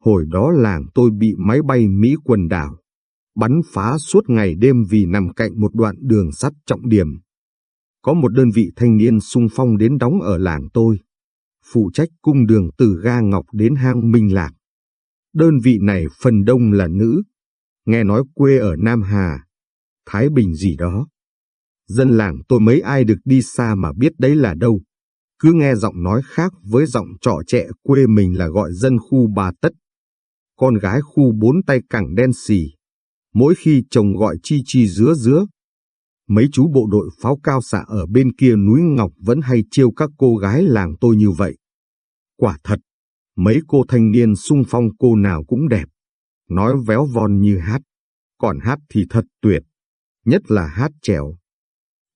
Hồi đó làng tôi bị máy bay Mỹ quần đảo, bắn phá suốt ngày đêm vì nằm cạnh một đoạn đường sắt trọng điểm, có một đơn vị thanh niên sung phong đến đóng ở làng tôi, phụ trách cung đường từ ga Ngọc đến hang Minh Lạc. Đơn vị này phần đông là nữ, nghe nói quê ở Nam Hà, Thái Bình gì đó. Dân làng tôi mấy ai được đi xa mà biết đấy là đâu. Cứ nghe giọng nói khác với giọng trọ trẻ quê mình là gọi dân khu bà tất. Con gái khu bốn tay cẳng đen xì. Mỗi khi chồng gọi chi chi dứa dứa. Mấy chú bộ đội pháo cao xạ ở bên kia núi Ngọc vẫn hay chiêu các cô gái làng tôi như vậy. Quả thật, mấy cô thanh niên sung phong cô nào cũng đẹp. Nói véo von như hát. Còn hát thì thật tuyệt. Nhất là hát trèo.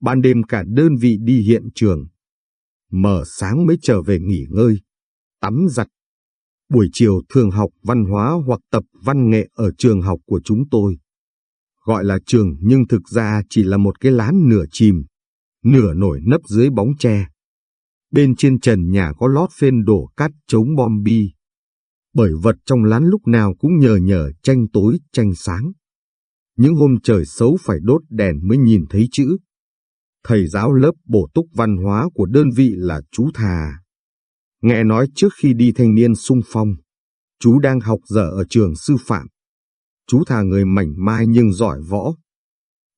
Ban đêm cả đơn vị đi hiện trường. Mở sáng mới trở về nghỉ ngơi, tắm giặt. Buổi chiều thường học văn hóa hoặc tập văn nghệ ở trường học của chúng tôi. Gọi là trường nhưng thực ra chỉ là một cái lán nửa chìm, nửa nổi nấp dưới bóng tre. Bên trên trần nhà có lót phên đổ cát chống bom bi. Bởi vật trong lán lúc nào cũng nhờ nhờ tranh tối tranh sáng. Những hôm trời xấu phải đốt đèn mới nhìn thấy chữ. Thầy giáo lớp bổ túc văn hóa của đơn vị là chú Thà. Nghe nói trước khi đi thanh niên sung phong, chú đang học dở ở trường sư phạm. Chú Thà người mảnh mai nhưng giỏi võ.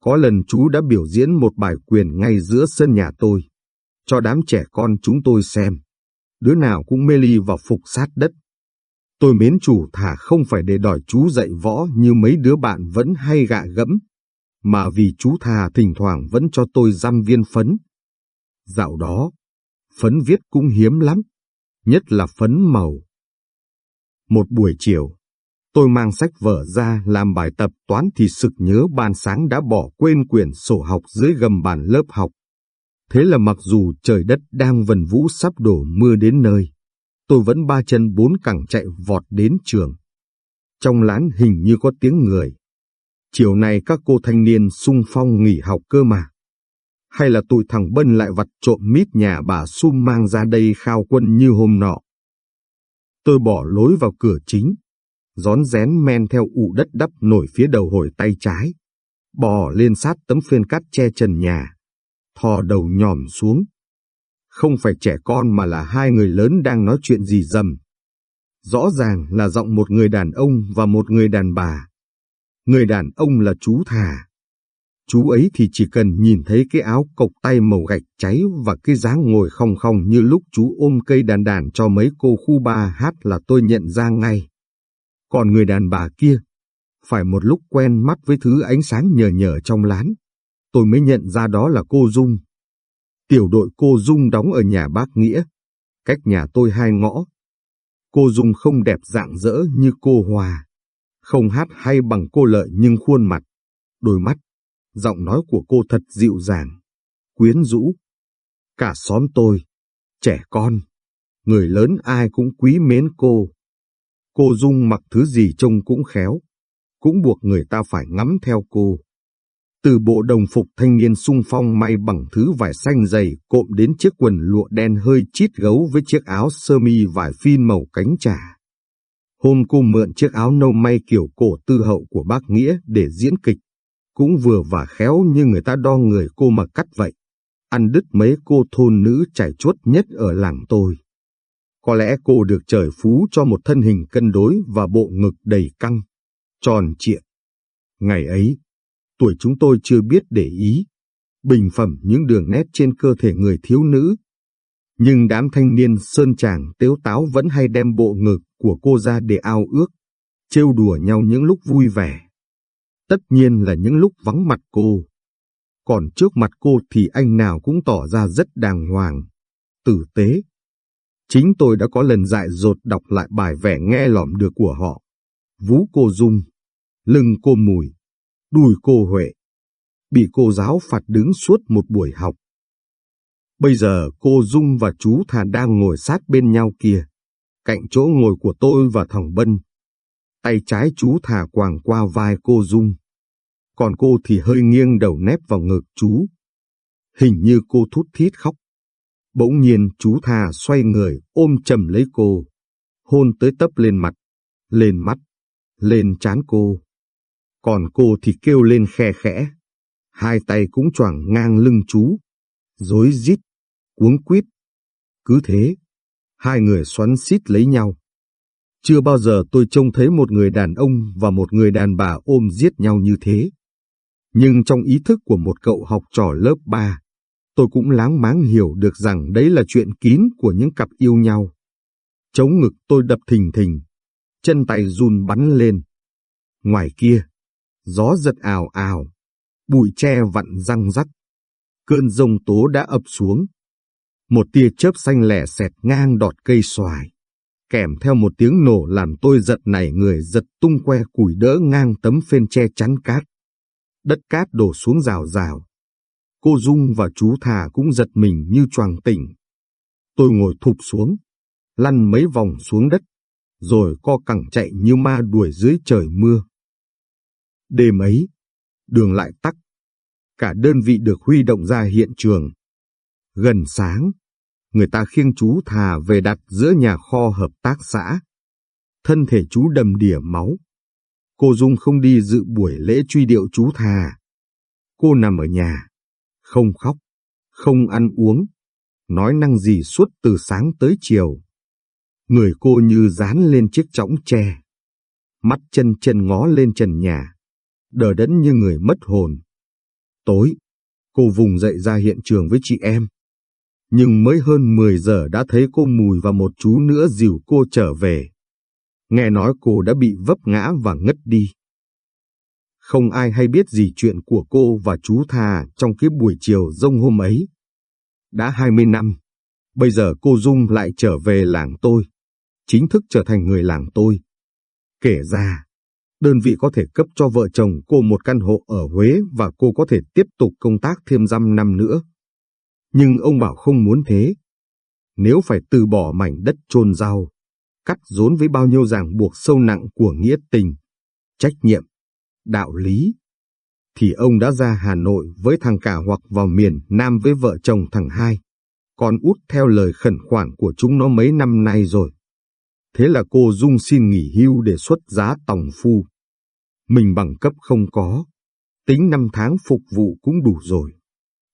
Có lần chú đã biểu diễn một bài quyền ngay giữa sân nhà tôi, cho đám trẻ con chúng tôi xem. Đứa nào cũng mê ly vào phục sát đất. Tôi mến chủ thà không phải để đòi chú dạy võ như mấy đứa bạn vẫn hay gạ gẫm, mà vì chú thà thỉnh thoảng vẫn cho tôi răm viên phấn. Dạo đó, phấn viết cũng hiếm lắm, nhất là phấn màu. Một buổi chiều, tôi mang sách vở ra làm bài tập toán thì sực nhớ ban sáng đã bỏ quên quyển sổ học dưới gầm bàn lớp học. Thế là mặc dù trời đất đang vần vũ sắp đổ mưa đến nơi, tôi vẫn ba chân bốn cẳng chạy vọt đến trường. Trong lán hình như có tiếng người. Chiều nay các cô thanh niên sung phong nghỉ học cơ mà. Hay là tụi thằng Bân lại vặt trộm mít nhà bà Sum mang ra đây khao quân như hôm nọ. Tôi bỏ lối vào cửa chính, gión rén men theo ụ đất đắp nổi phía đầu hồi tay trái, bò lên sát tấm phên cát che trần nhà, thò đầu nhòm xuống. Không phải trẻ con mà là hai người lớn đang nói chuyện gì dầm. Rõ ràng là giọng một người đàn ông và một người đàn bà. Người đàn ông là chú thà. Chú ấy thì chỉ cần nhìn thấy cái áo cộc tay màu gạch cháy và cái dáng ngồi không không như lúc chú ôm cây đàn đàn cho mấy cô khu ba hát là tôi nhận ra ngay. Còn người đàn bà kia, phải một lúc quen mắt với thứ ánh sáng nhờ nhờ trong lán, tôi mới nhận ra đó là cô Dung. Tiểu đội cô Dung đóng ở nhà bác Nghĩa, cách nhà tôi hai ngõ. Cô Dung không đẹp dạng dỡ như cô Hòa, không hát hay bằng cô Lợi nhưng khuôn mặt, đôi mắt, giọng nói của cô thật dịu dàng, quyến rũ. Cả xóm tôi, trẻ con, người lớn ai cũng quý mến cô. Cô Dung mặc thứ gì trông cũng khéo, cũng buộc người ta phải ngắm theo cô. Từ bộ đồng phục thanh niên sung phong may bằng thứ vải xanh dày cộm đến chiếc quần lụa đen hơi chít gấu với chiếc áo sơ mi vải phin màu cánh trà. Hôm cô mượn chiếc áo nâu may kiểu cổ tư hậu của bác Nghĩa để diễn kịch, cũng vừa và khéo như người ta đo người cô mà cắt vậy. Ăn đứt mấy cô thôn nữ chảy chuốt nhất ở làng tôi. Có lẽ cô được trời phú cho một thân hình cân đối và bộ ngực đầy căng, tròn trịa. Ngày ấy, tuổi chúng tôi chưa biết để ý, bình phẩm những đường nét trên cơ thể người thiếu nữ. Nhưng đám thanh niên sơn tràng tếu táo vẫn hay đem bộ ngực của cô ra để ao ước, trêu đùa nhau những lúc vui vẻ. Tất nhiên là những lúc vắng mặt cô. Còn trước mặt cô thì anh nào cũng tỏ ra rất đàng hoàng, tử tế. Chính tôi đã có lần dại dột đọc lại bài vẻ nghe lỏm được của họ. Vú cô Dung, lưng cô Mùi, đùi cô Huệ. Bị cô giáo phạt đứng suốt một buổi học. Bây giờ cô Dung và chú Thà đang ngồi sát bên nhau kia, cạnh chỗ ngồi của tôi và thằng Bân. Tay trái chú thả quàng qua vai cô Dung, còn cô thì hơi nghiêng đầu nép vào ngực chú. Hình như cô thút thít khóc. Bỗng nhiên chú Thà xoay người ôm chầm lấy cô, hôn tới tấp lên mặt, lên mắt, lên trán cô. Còn cô thì kêu lên khe khẽ, hai tay cũng choàng ngang lưng chú, rối rít, cuống quýt. Cứ thế, hai người xoắn xít lấy nhau. Chưa bao giờ tôi trông thấy một người đàn ông và một người đàn bà ôm giết nhau như thế. Nhưng trong ý thức của một cậu học trò lớp 3, tôi cũng láng máng hiểu được rằng đấy là chuyện kín của những cặp yêu nhau. Chống ngực tôi đập thình thình, chân tay run bắn lên. Ngoài kia, gió giật ào ào, bụi tre vặn răng rắc. Cơn rông tố đã ập xuống. Một tia chớp xanh lẻ xẹt ngang đọt cây xoài, kèm theo một tiếng nổ làm tôi giật nảy người giật tung que củi đỡ ngang tấm phên che chắn cát. Đất cát đổ xuống rào rào. Cô Dung và chú Thà cũng giật mình như choàng tỉnh. Tôi ngồi thụp xuống, lăn mấy vòng xuống đất, rồi co cẳng chạy như ma đuổi dưới trời mưa. Đêm ấy, đường lại tắc. Cả đơn vị được huy động ra hiện trường. Gần sáng, người ta khiêng chú thà về đặt giữa nhà kho hợp tác xã. Thân thể chú đầm đìa máu. Cô Dung không đi dự buổi lễ truy điệu chú thà. Cô nằm ở nhà, không khóc, không ăn uống, nói năng gì suốt từ sáng tới chiều. Người cô như dán lên chiếc chõng tre. Mắt chân chân ngó lên trần nhà, đờ đẫn như người mất hồn. Tối, cô vùng dậy ra hiện trường với chị em. Nhưng mới hơn 10 giờ đã thấy cô Mùi và một chú nữa dìu cô trở về. Nghe nói cô đã bị vấp ngã và ngất đi. Không ai hay biết gì chuyện của cô và chú Thà trong cái buổi chiều rông hôm ấy. Đã 20 năm, bây giờ cô Dung lại trở về làng tôi, chính thức trở thành người làng tôi. Kể ra, đơn vị có thể cấp cho vợ chồng cô một căn hộ ở Huế và cô có thể tiếp tục công tác thêm dăm năm nữa. Nhưng ông bảo không muốn thế. Nếu phải từ bỏ mảnh đất chôn rau, cắt rốn với bao nhiêu ràng buộc sâu nặng của nghĩa tình, trách nhiệm, đạo lý, thì ông đã ra Hà Nội với thằng cả hoặc vào miền Nam với vợ chồng thằng hai. Còn út theo lời khẩn khoản của chúng nó mấy năm nay rồi. Thế là cô Dung xin nghỉ hưu để xuất giá tòng phu. Mình bằng cấp không có, tính năm tháng phục vụ cũng đủ rồi.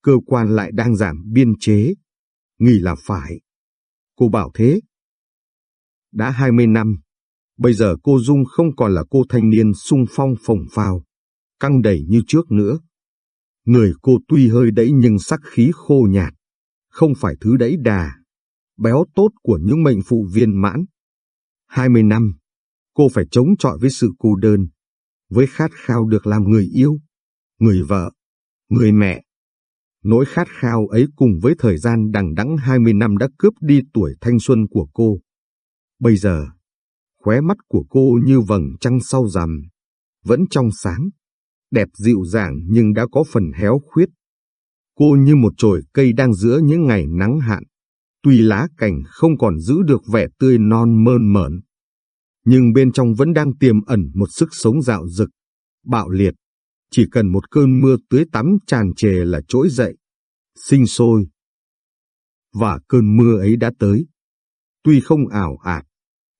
Cơ quan lại đang giảm biên chế, nghỉ là phải. Cô bảo thế. Đã 20 năm, bây giờ cô Dung không còn là cô thanh niên sung phong phồng phao, căng đầy như trước nữa. Người cô tuy hơi đẫy nhưng sắc khí khô nhạt, không phải thứ đẫy đà, béo tốt của những mệnh phụ viên mãn. 20 năm, cô phải chống chọi với sự cô đơn, với khát khao được làm người yêu, người vợ, người mẹ. Nỗi khát khao ấy cùng với thời gian đằng đẵng 20 năm đã cướp đi tuổi thanh xuân của cô. Bây giờ, khóe mắt của cô như vầng trăng sau rằm, vẫn trong sáng, đẹp dịu dàng nhưng đã có phần héo khuyết. Cô như một chồi cây đang giữa những ngày nắng hạn, tuy lá cành không còn giữ được vẻ tươi non mơn mởn, nhưng bên trong vẫn đang tiềm ẩn một sức sống dạo dực, bạo liệt. Chỉ cần một cơn mưa tưới tắm tràn trề là trỗi dậy, sinh sôi. Và cơn mưa ấy đã tới. Tuy không ảo ạt,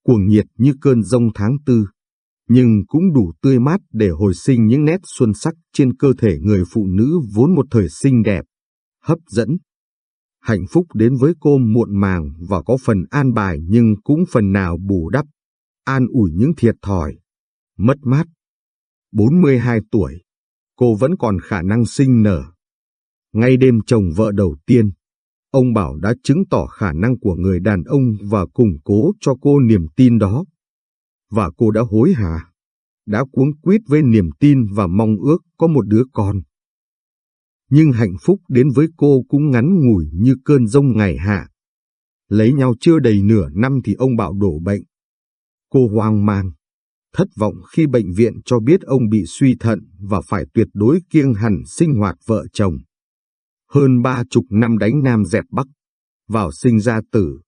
cuồng nhiệt như cơn rông tháng tư, nhưng cũng đủ tươi mát để hồi sinh những nét xuân sắc trên cơ thể người phụ nữ vốn một thời xinh đẹp, hấp dẫn. Hạnh phúc đến với cô muộn màng và có phần an bài nhưng cũng phần nào bù đắp, an ủi những thiệt thòi, mất mát. 42 tuổi, cô vẫn còn khả năng sinh nở. Ngay đêm chồng vợ đầu tiên, ông Bảo đã chứng tỏ khả năng của người đàn ông và củng cố cho cô niềm tin đó. Và cô đã hối hả, đã cuống quýt với niềm tin và mong ước có một đứa con. Nhưng hạnh phúc đến với cô cũng ngắn ngủi như cơn rông ngày hạ. Lấy nhau chưa đầy nửa năm thì ông Bảo đổ bệnh. Cô hoang mang, thất vọng khi bệnh viện cho biết ông bị suy thận và phải tuyệt đối kiêng hẳn sinh hoạt vợ chồng. Hơn ba chục năm đánh Nam dẹp Bắc, vào sinh ra tử,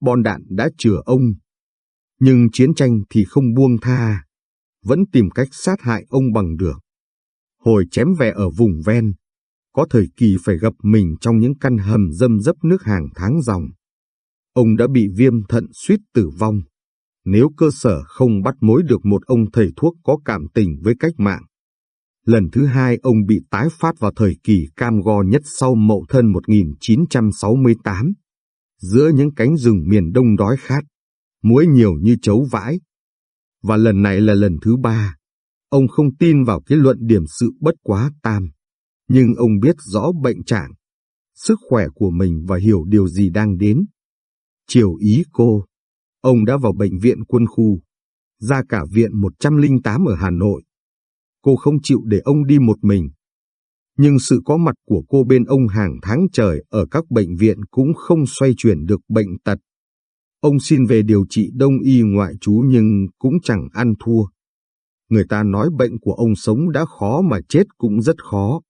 bom đạn đã chừa ông. Nhưng chiến tranh thì không buông tha, vẫn tìm cách sát hại ông bằng được. Hồi chém về ở vùng ven, có thời kỳ phải gặp mình trong những căn hầm dâm dấp nước hàng tháng dòng. Ông đã bị viêm thận suýt tử vong. Nếu cơ sở không bắt mối được một ông thầy thuốc có cảm tình với cách mạng, Lần thứ hai ông bị tái phát vào thời kỳ cam go nhất sau mậu thân 1968. Giữa những cánh rừng miền đông đói khát, muối nhiều như chấu vãi. Và lần này là lần thứ ba, ông không tin vào cái luận điểm sự bất quá tam. Nhưng ông biết rõ bệnh trạng, sức khỏe của mình và hiểu điều gì đang đến. Chiều ý cô, ông đã vào bệnh viện quân khu, ra cả viện 108 ở Hà Nội. Cô không chịu để ông đi một mình. Nhưng sự có mặt của cô bên ông hàng tháng trời ở các bệnh viện cũng không xoay chuyển được bệnh tật. Ông xin về điều trị đông y ngoại trú nhưng cũng chẳng ăn thua. Người ta nói bệnh của ông sống đã khó mà chết cũng rất khó.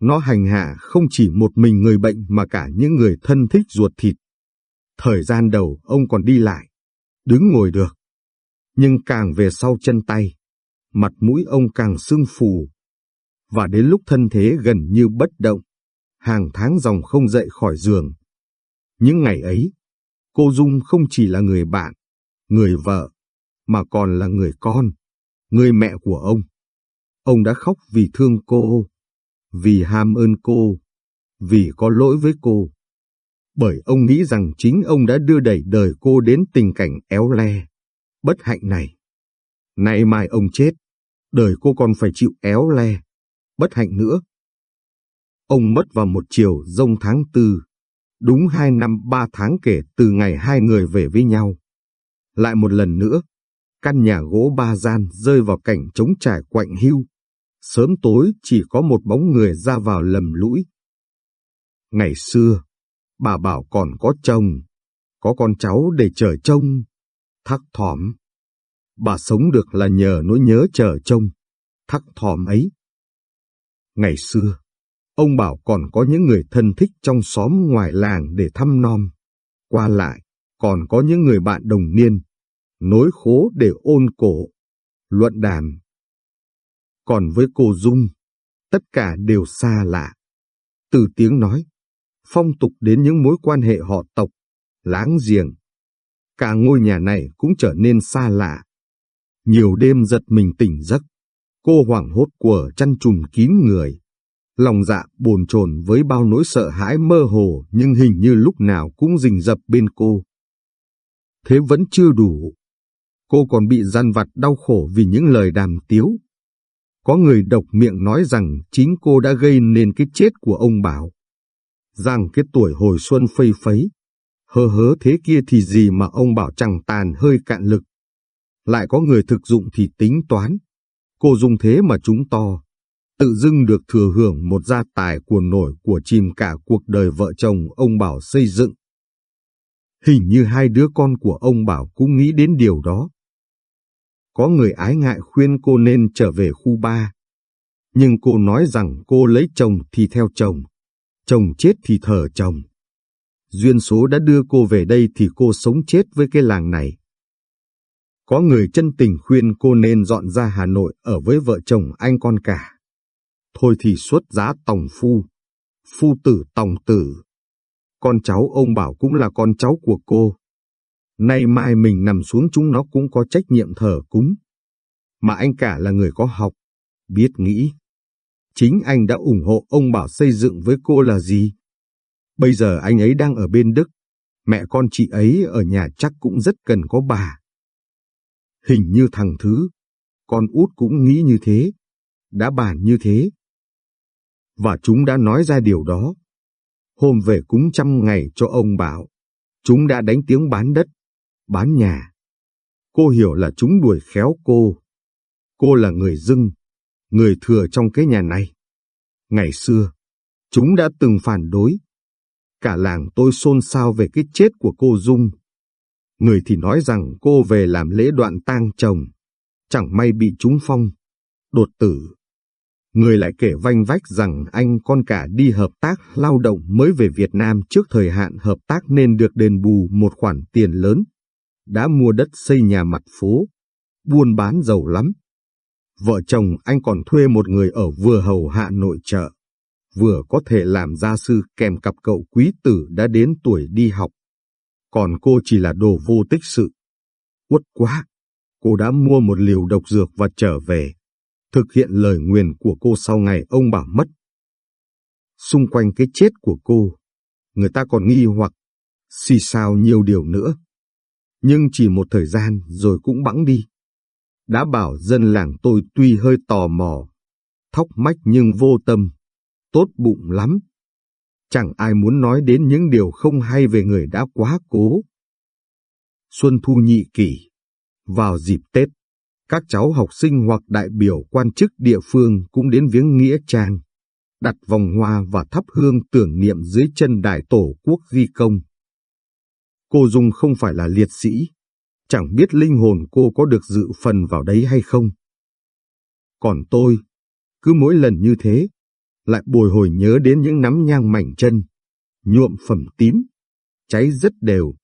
Nó hành hạ không chỉ một mình người bệnh mà cả những người thân thích ruột thịt. Thời gian đầu ông còn đi lại, đứng ngồi được. Nhưng càng về sau chân tay, mặt mũi ông càng sưng phù. Và đến lúc thân thế gần như bất động, hàng tháng dòng không dậy khỏi giường. Những ngày ấy, cô Dung không chỉ là người bạn, người vợ, mà còn là người con, người mẹ của ông. Ông đã khóc vì thương cô, vì ham ơn cô, vì có lỗi với cô. Bởi ông nghĩ rằng chính ông đã đưa đẩy đời cô đến tình cảnh éo le, bất hạnh này. Nay mai ông chết, đời cô còn phải chịu éo le, bất hạnh nữa. Ông mất vào một chiều rông tháng tư, đúng hai năm ba tháng kể từ ngày hai người về với nhau. Lại một lần nữa, căn nhà gỗ ba gian rơi vào cảnh trống trải quạnh hiu. Sớm tối chỉ có một bóng người ra vào lầm lũi. Ngày xưa, bà bảo còn có chồng, có con cháu để chờ trông, thắc thỏm. Bà sống được là nhờ nỗi nhớ chờ trông, thắc thỏm ấy. Ngày xưa, ông bảo còn có những người thân thích trong xóm ngoài làng để thăm nom. Qua lại, còn có những người bạn đồng niên, nối khố để ôn cổ, luận đàm. Còn với cô Dung, tất cả đều xa lạ. Từ tiếng nói, phong tục đến những mối quan hệ họ tộc, láng giềng. Cả ngôi nhà này cũng trở nên xa lạ. Nhiều đêm giật mình tỉnh giấc, cô hoảng hốt của chăn trùm kín người. Lòng dạ bồn chồn với bao nỗi sợ hãi mơ hồ nhưng hình như lúc nào cũng rình rập bên cô. Thế vẫn chưa đủ. Cô còn bị gian vặt đau khổ vì những lời đàm tiếu. Có người độc miệng nói rằng chính cô đã gây nên cái chết của ông Bảo rằng cái tuổi hồi xuân phây phấy, hơ hớ thế kia thì gì mà ông bảo chẳng tàn hơi cạn lực. Lại có người thực dụng thì tính toán, cô dùng thế mà chúng to, tự dưng được thừa hưởng một gia tài của nổi của chìm cả cuộc đời vợ chồng ông Bảo xây dựng. Hình như hai đứa con của ông Bảo cũng nghĩ đến điều đó. Có người ái ngại khuyên cô nên trở về khu ba. Nhưng cô nói rằng cô lấy chồng thì theo chồng, chồng chết thì thở chồng. Duyên số đã đưa cô về đây thì cô sống chết với cái làng này. Có người chân tình khuyên cô nên dọn ra Hà Nội ở với vợ chồng anh con cả. Thôi thì xuất giá tòng phu, phu tử tòng tử. Con cháu ông bảo cũng là con cháu của cô. Nay mai mình nằm xuống chúng nó cũng có trách nhiệm thờ cúng. Mà anh cả là người có học, biết nghĩ. Chính anh đã ủng hộ ông Bảo xây dựng với cô là gì? Bây giờ anh ấy đang ở bên Đức, mẹ con chị ấy ở nhà chắc cũng rất cần có bà. Hình như thằng Thứ, con út cũng nghĩ như thế, đã bàn như thế. Và chúng đã nói ra điều đó. Hôm về cúng trăm ngày cho ông Bảo, chúng đã đánh tiếng bán đất, bán nhà. Cô hiểu là chúng đuổi khéo cô. Cô là người dưng, người thừa trong cái nhà này. Ngày xưa, chúng đã từng phản đối. Cả làng tôi xôn xao về cái chết của cô Dung. Người thì nói rằng cô về làm lễ đoạn tang chồng, chẳng may bị trúng phong, đột tử. Người lại kể vanh vách rằng anh con cả đi hợp tác lao động mới về Việt Nam trước thời hạn hợp tác nên được đền bù một khoản tiền lớn. Đã mua đất xây nhà mặt phố, buôn bán giàu lắm. Vợ chồng anh còn thuê một người ở vừa hầu hạ nội trợ, vừa có thể làm gia sư kèm cặp cậu quý tử đã đến tuổi đi học. Còn cô chỉ là đồ vô tích sự. Uất quá! Cô đã mua một liều độc dược và trở về. thực hiện lời nguyền của cô sau ngày ông bà mất. Xung quanh cái chết của cô, người ta còn nghi hoặc, xì xào nhiều điều nữa. Nhưng chỉ một thời gian rồi cũng bẵng đi. Đã bảo dân làng tôi tuy hơi tò mò, thóc mách nhưng vô tâm, tốt bụng lắm. Chẳng ai muốn nói đến những điều không hay về người đã quá cố. Xuân Thu Nhị Kỷ Vào dịp Tết, các cháu học sinh hoặc đại biểu quan chức địa phương cũng đến viếng Nghĩa Trang, đặt vòng hoa và thắp hương tưởng niệm dưới chân đài tổ quốc ghi công. Cô Dung không phải là liệt sĩ, chẳng biết linh hồn cô có được dự phần vào đấy hay không. Còn tôi, cứ mỗi lần như thế, lại bồi hồi nhớ đến những nắm nhang mảnh chân, nhuộm phẩm tím, cháy rất đều,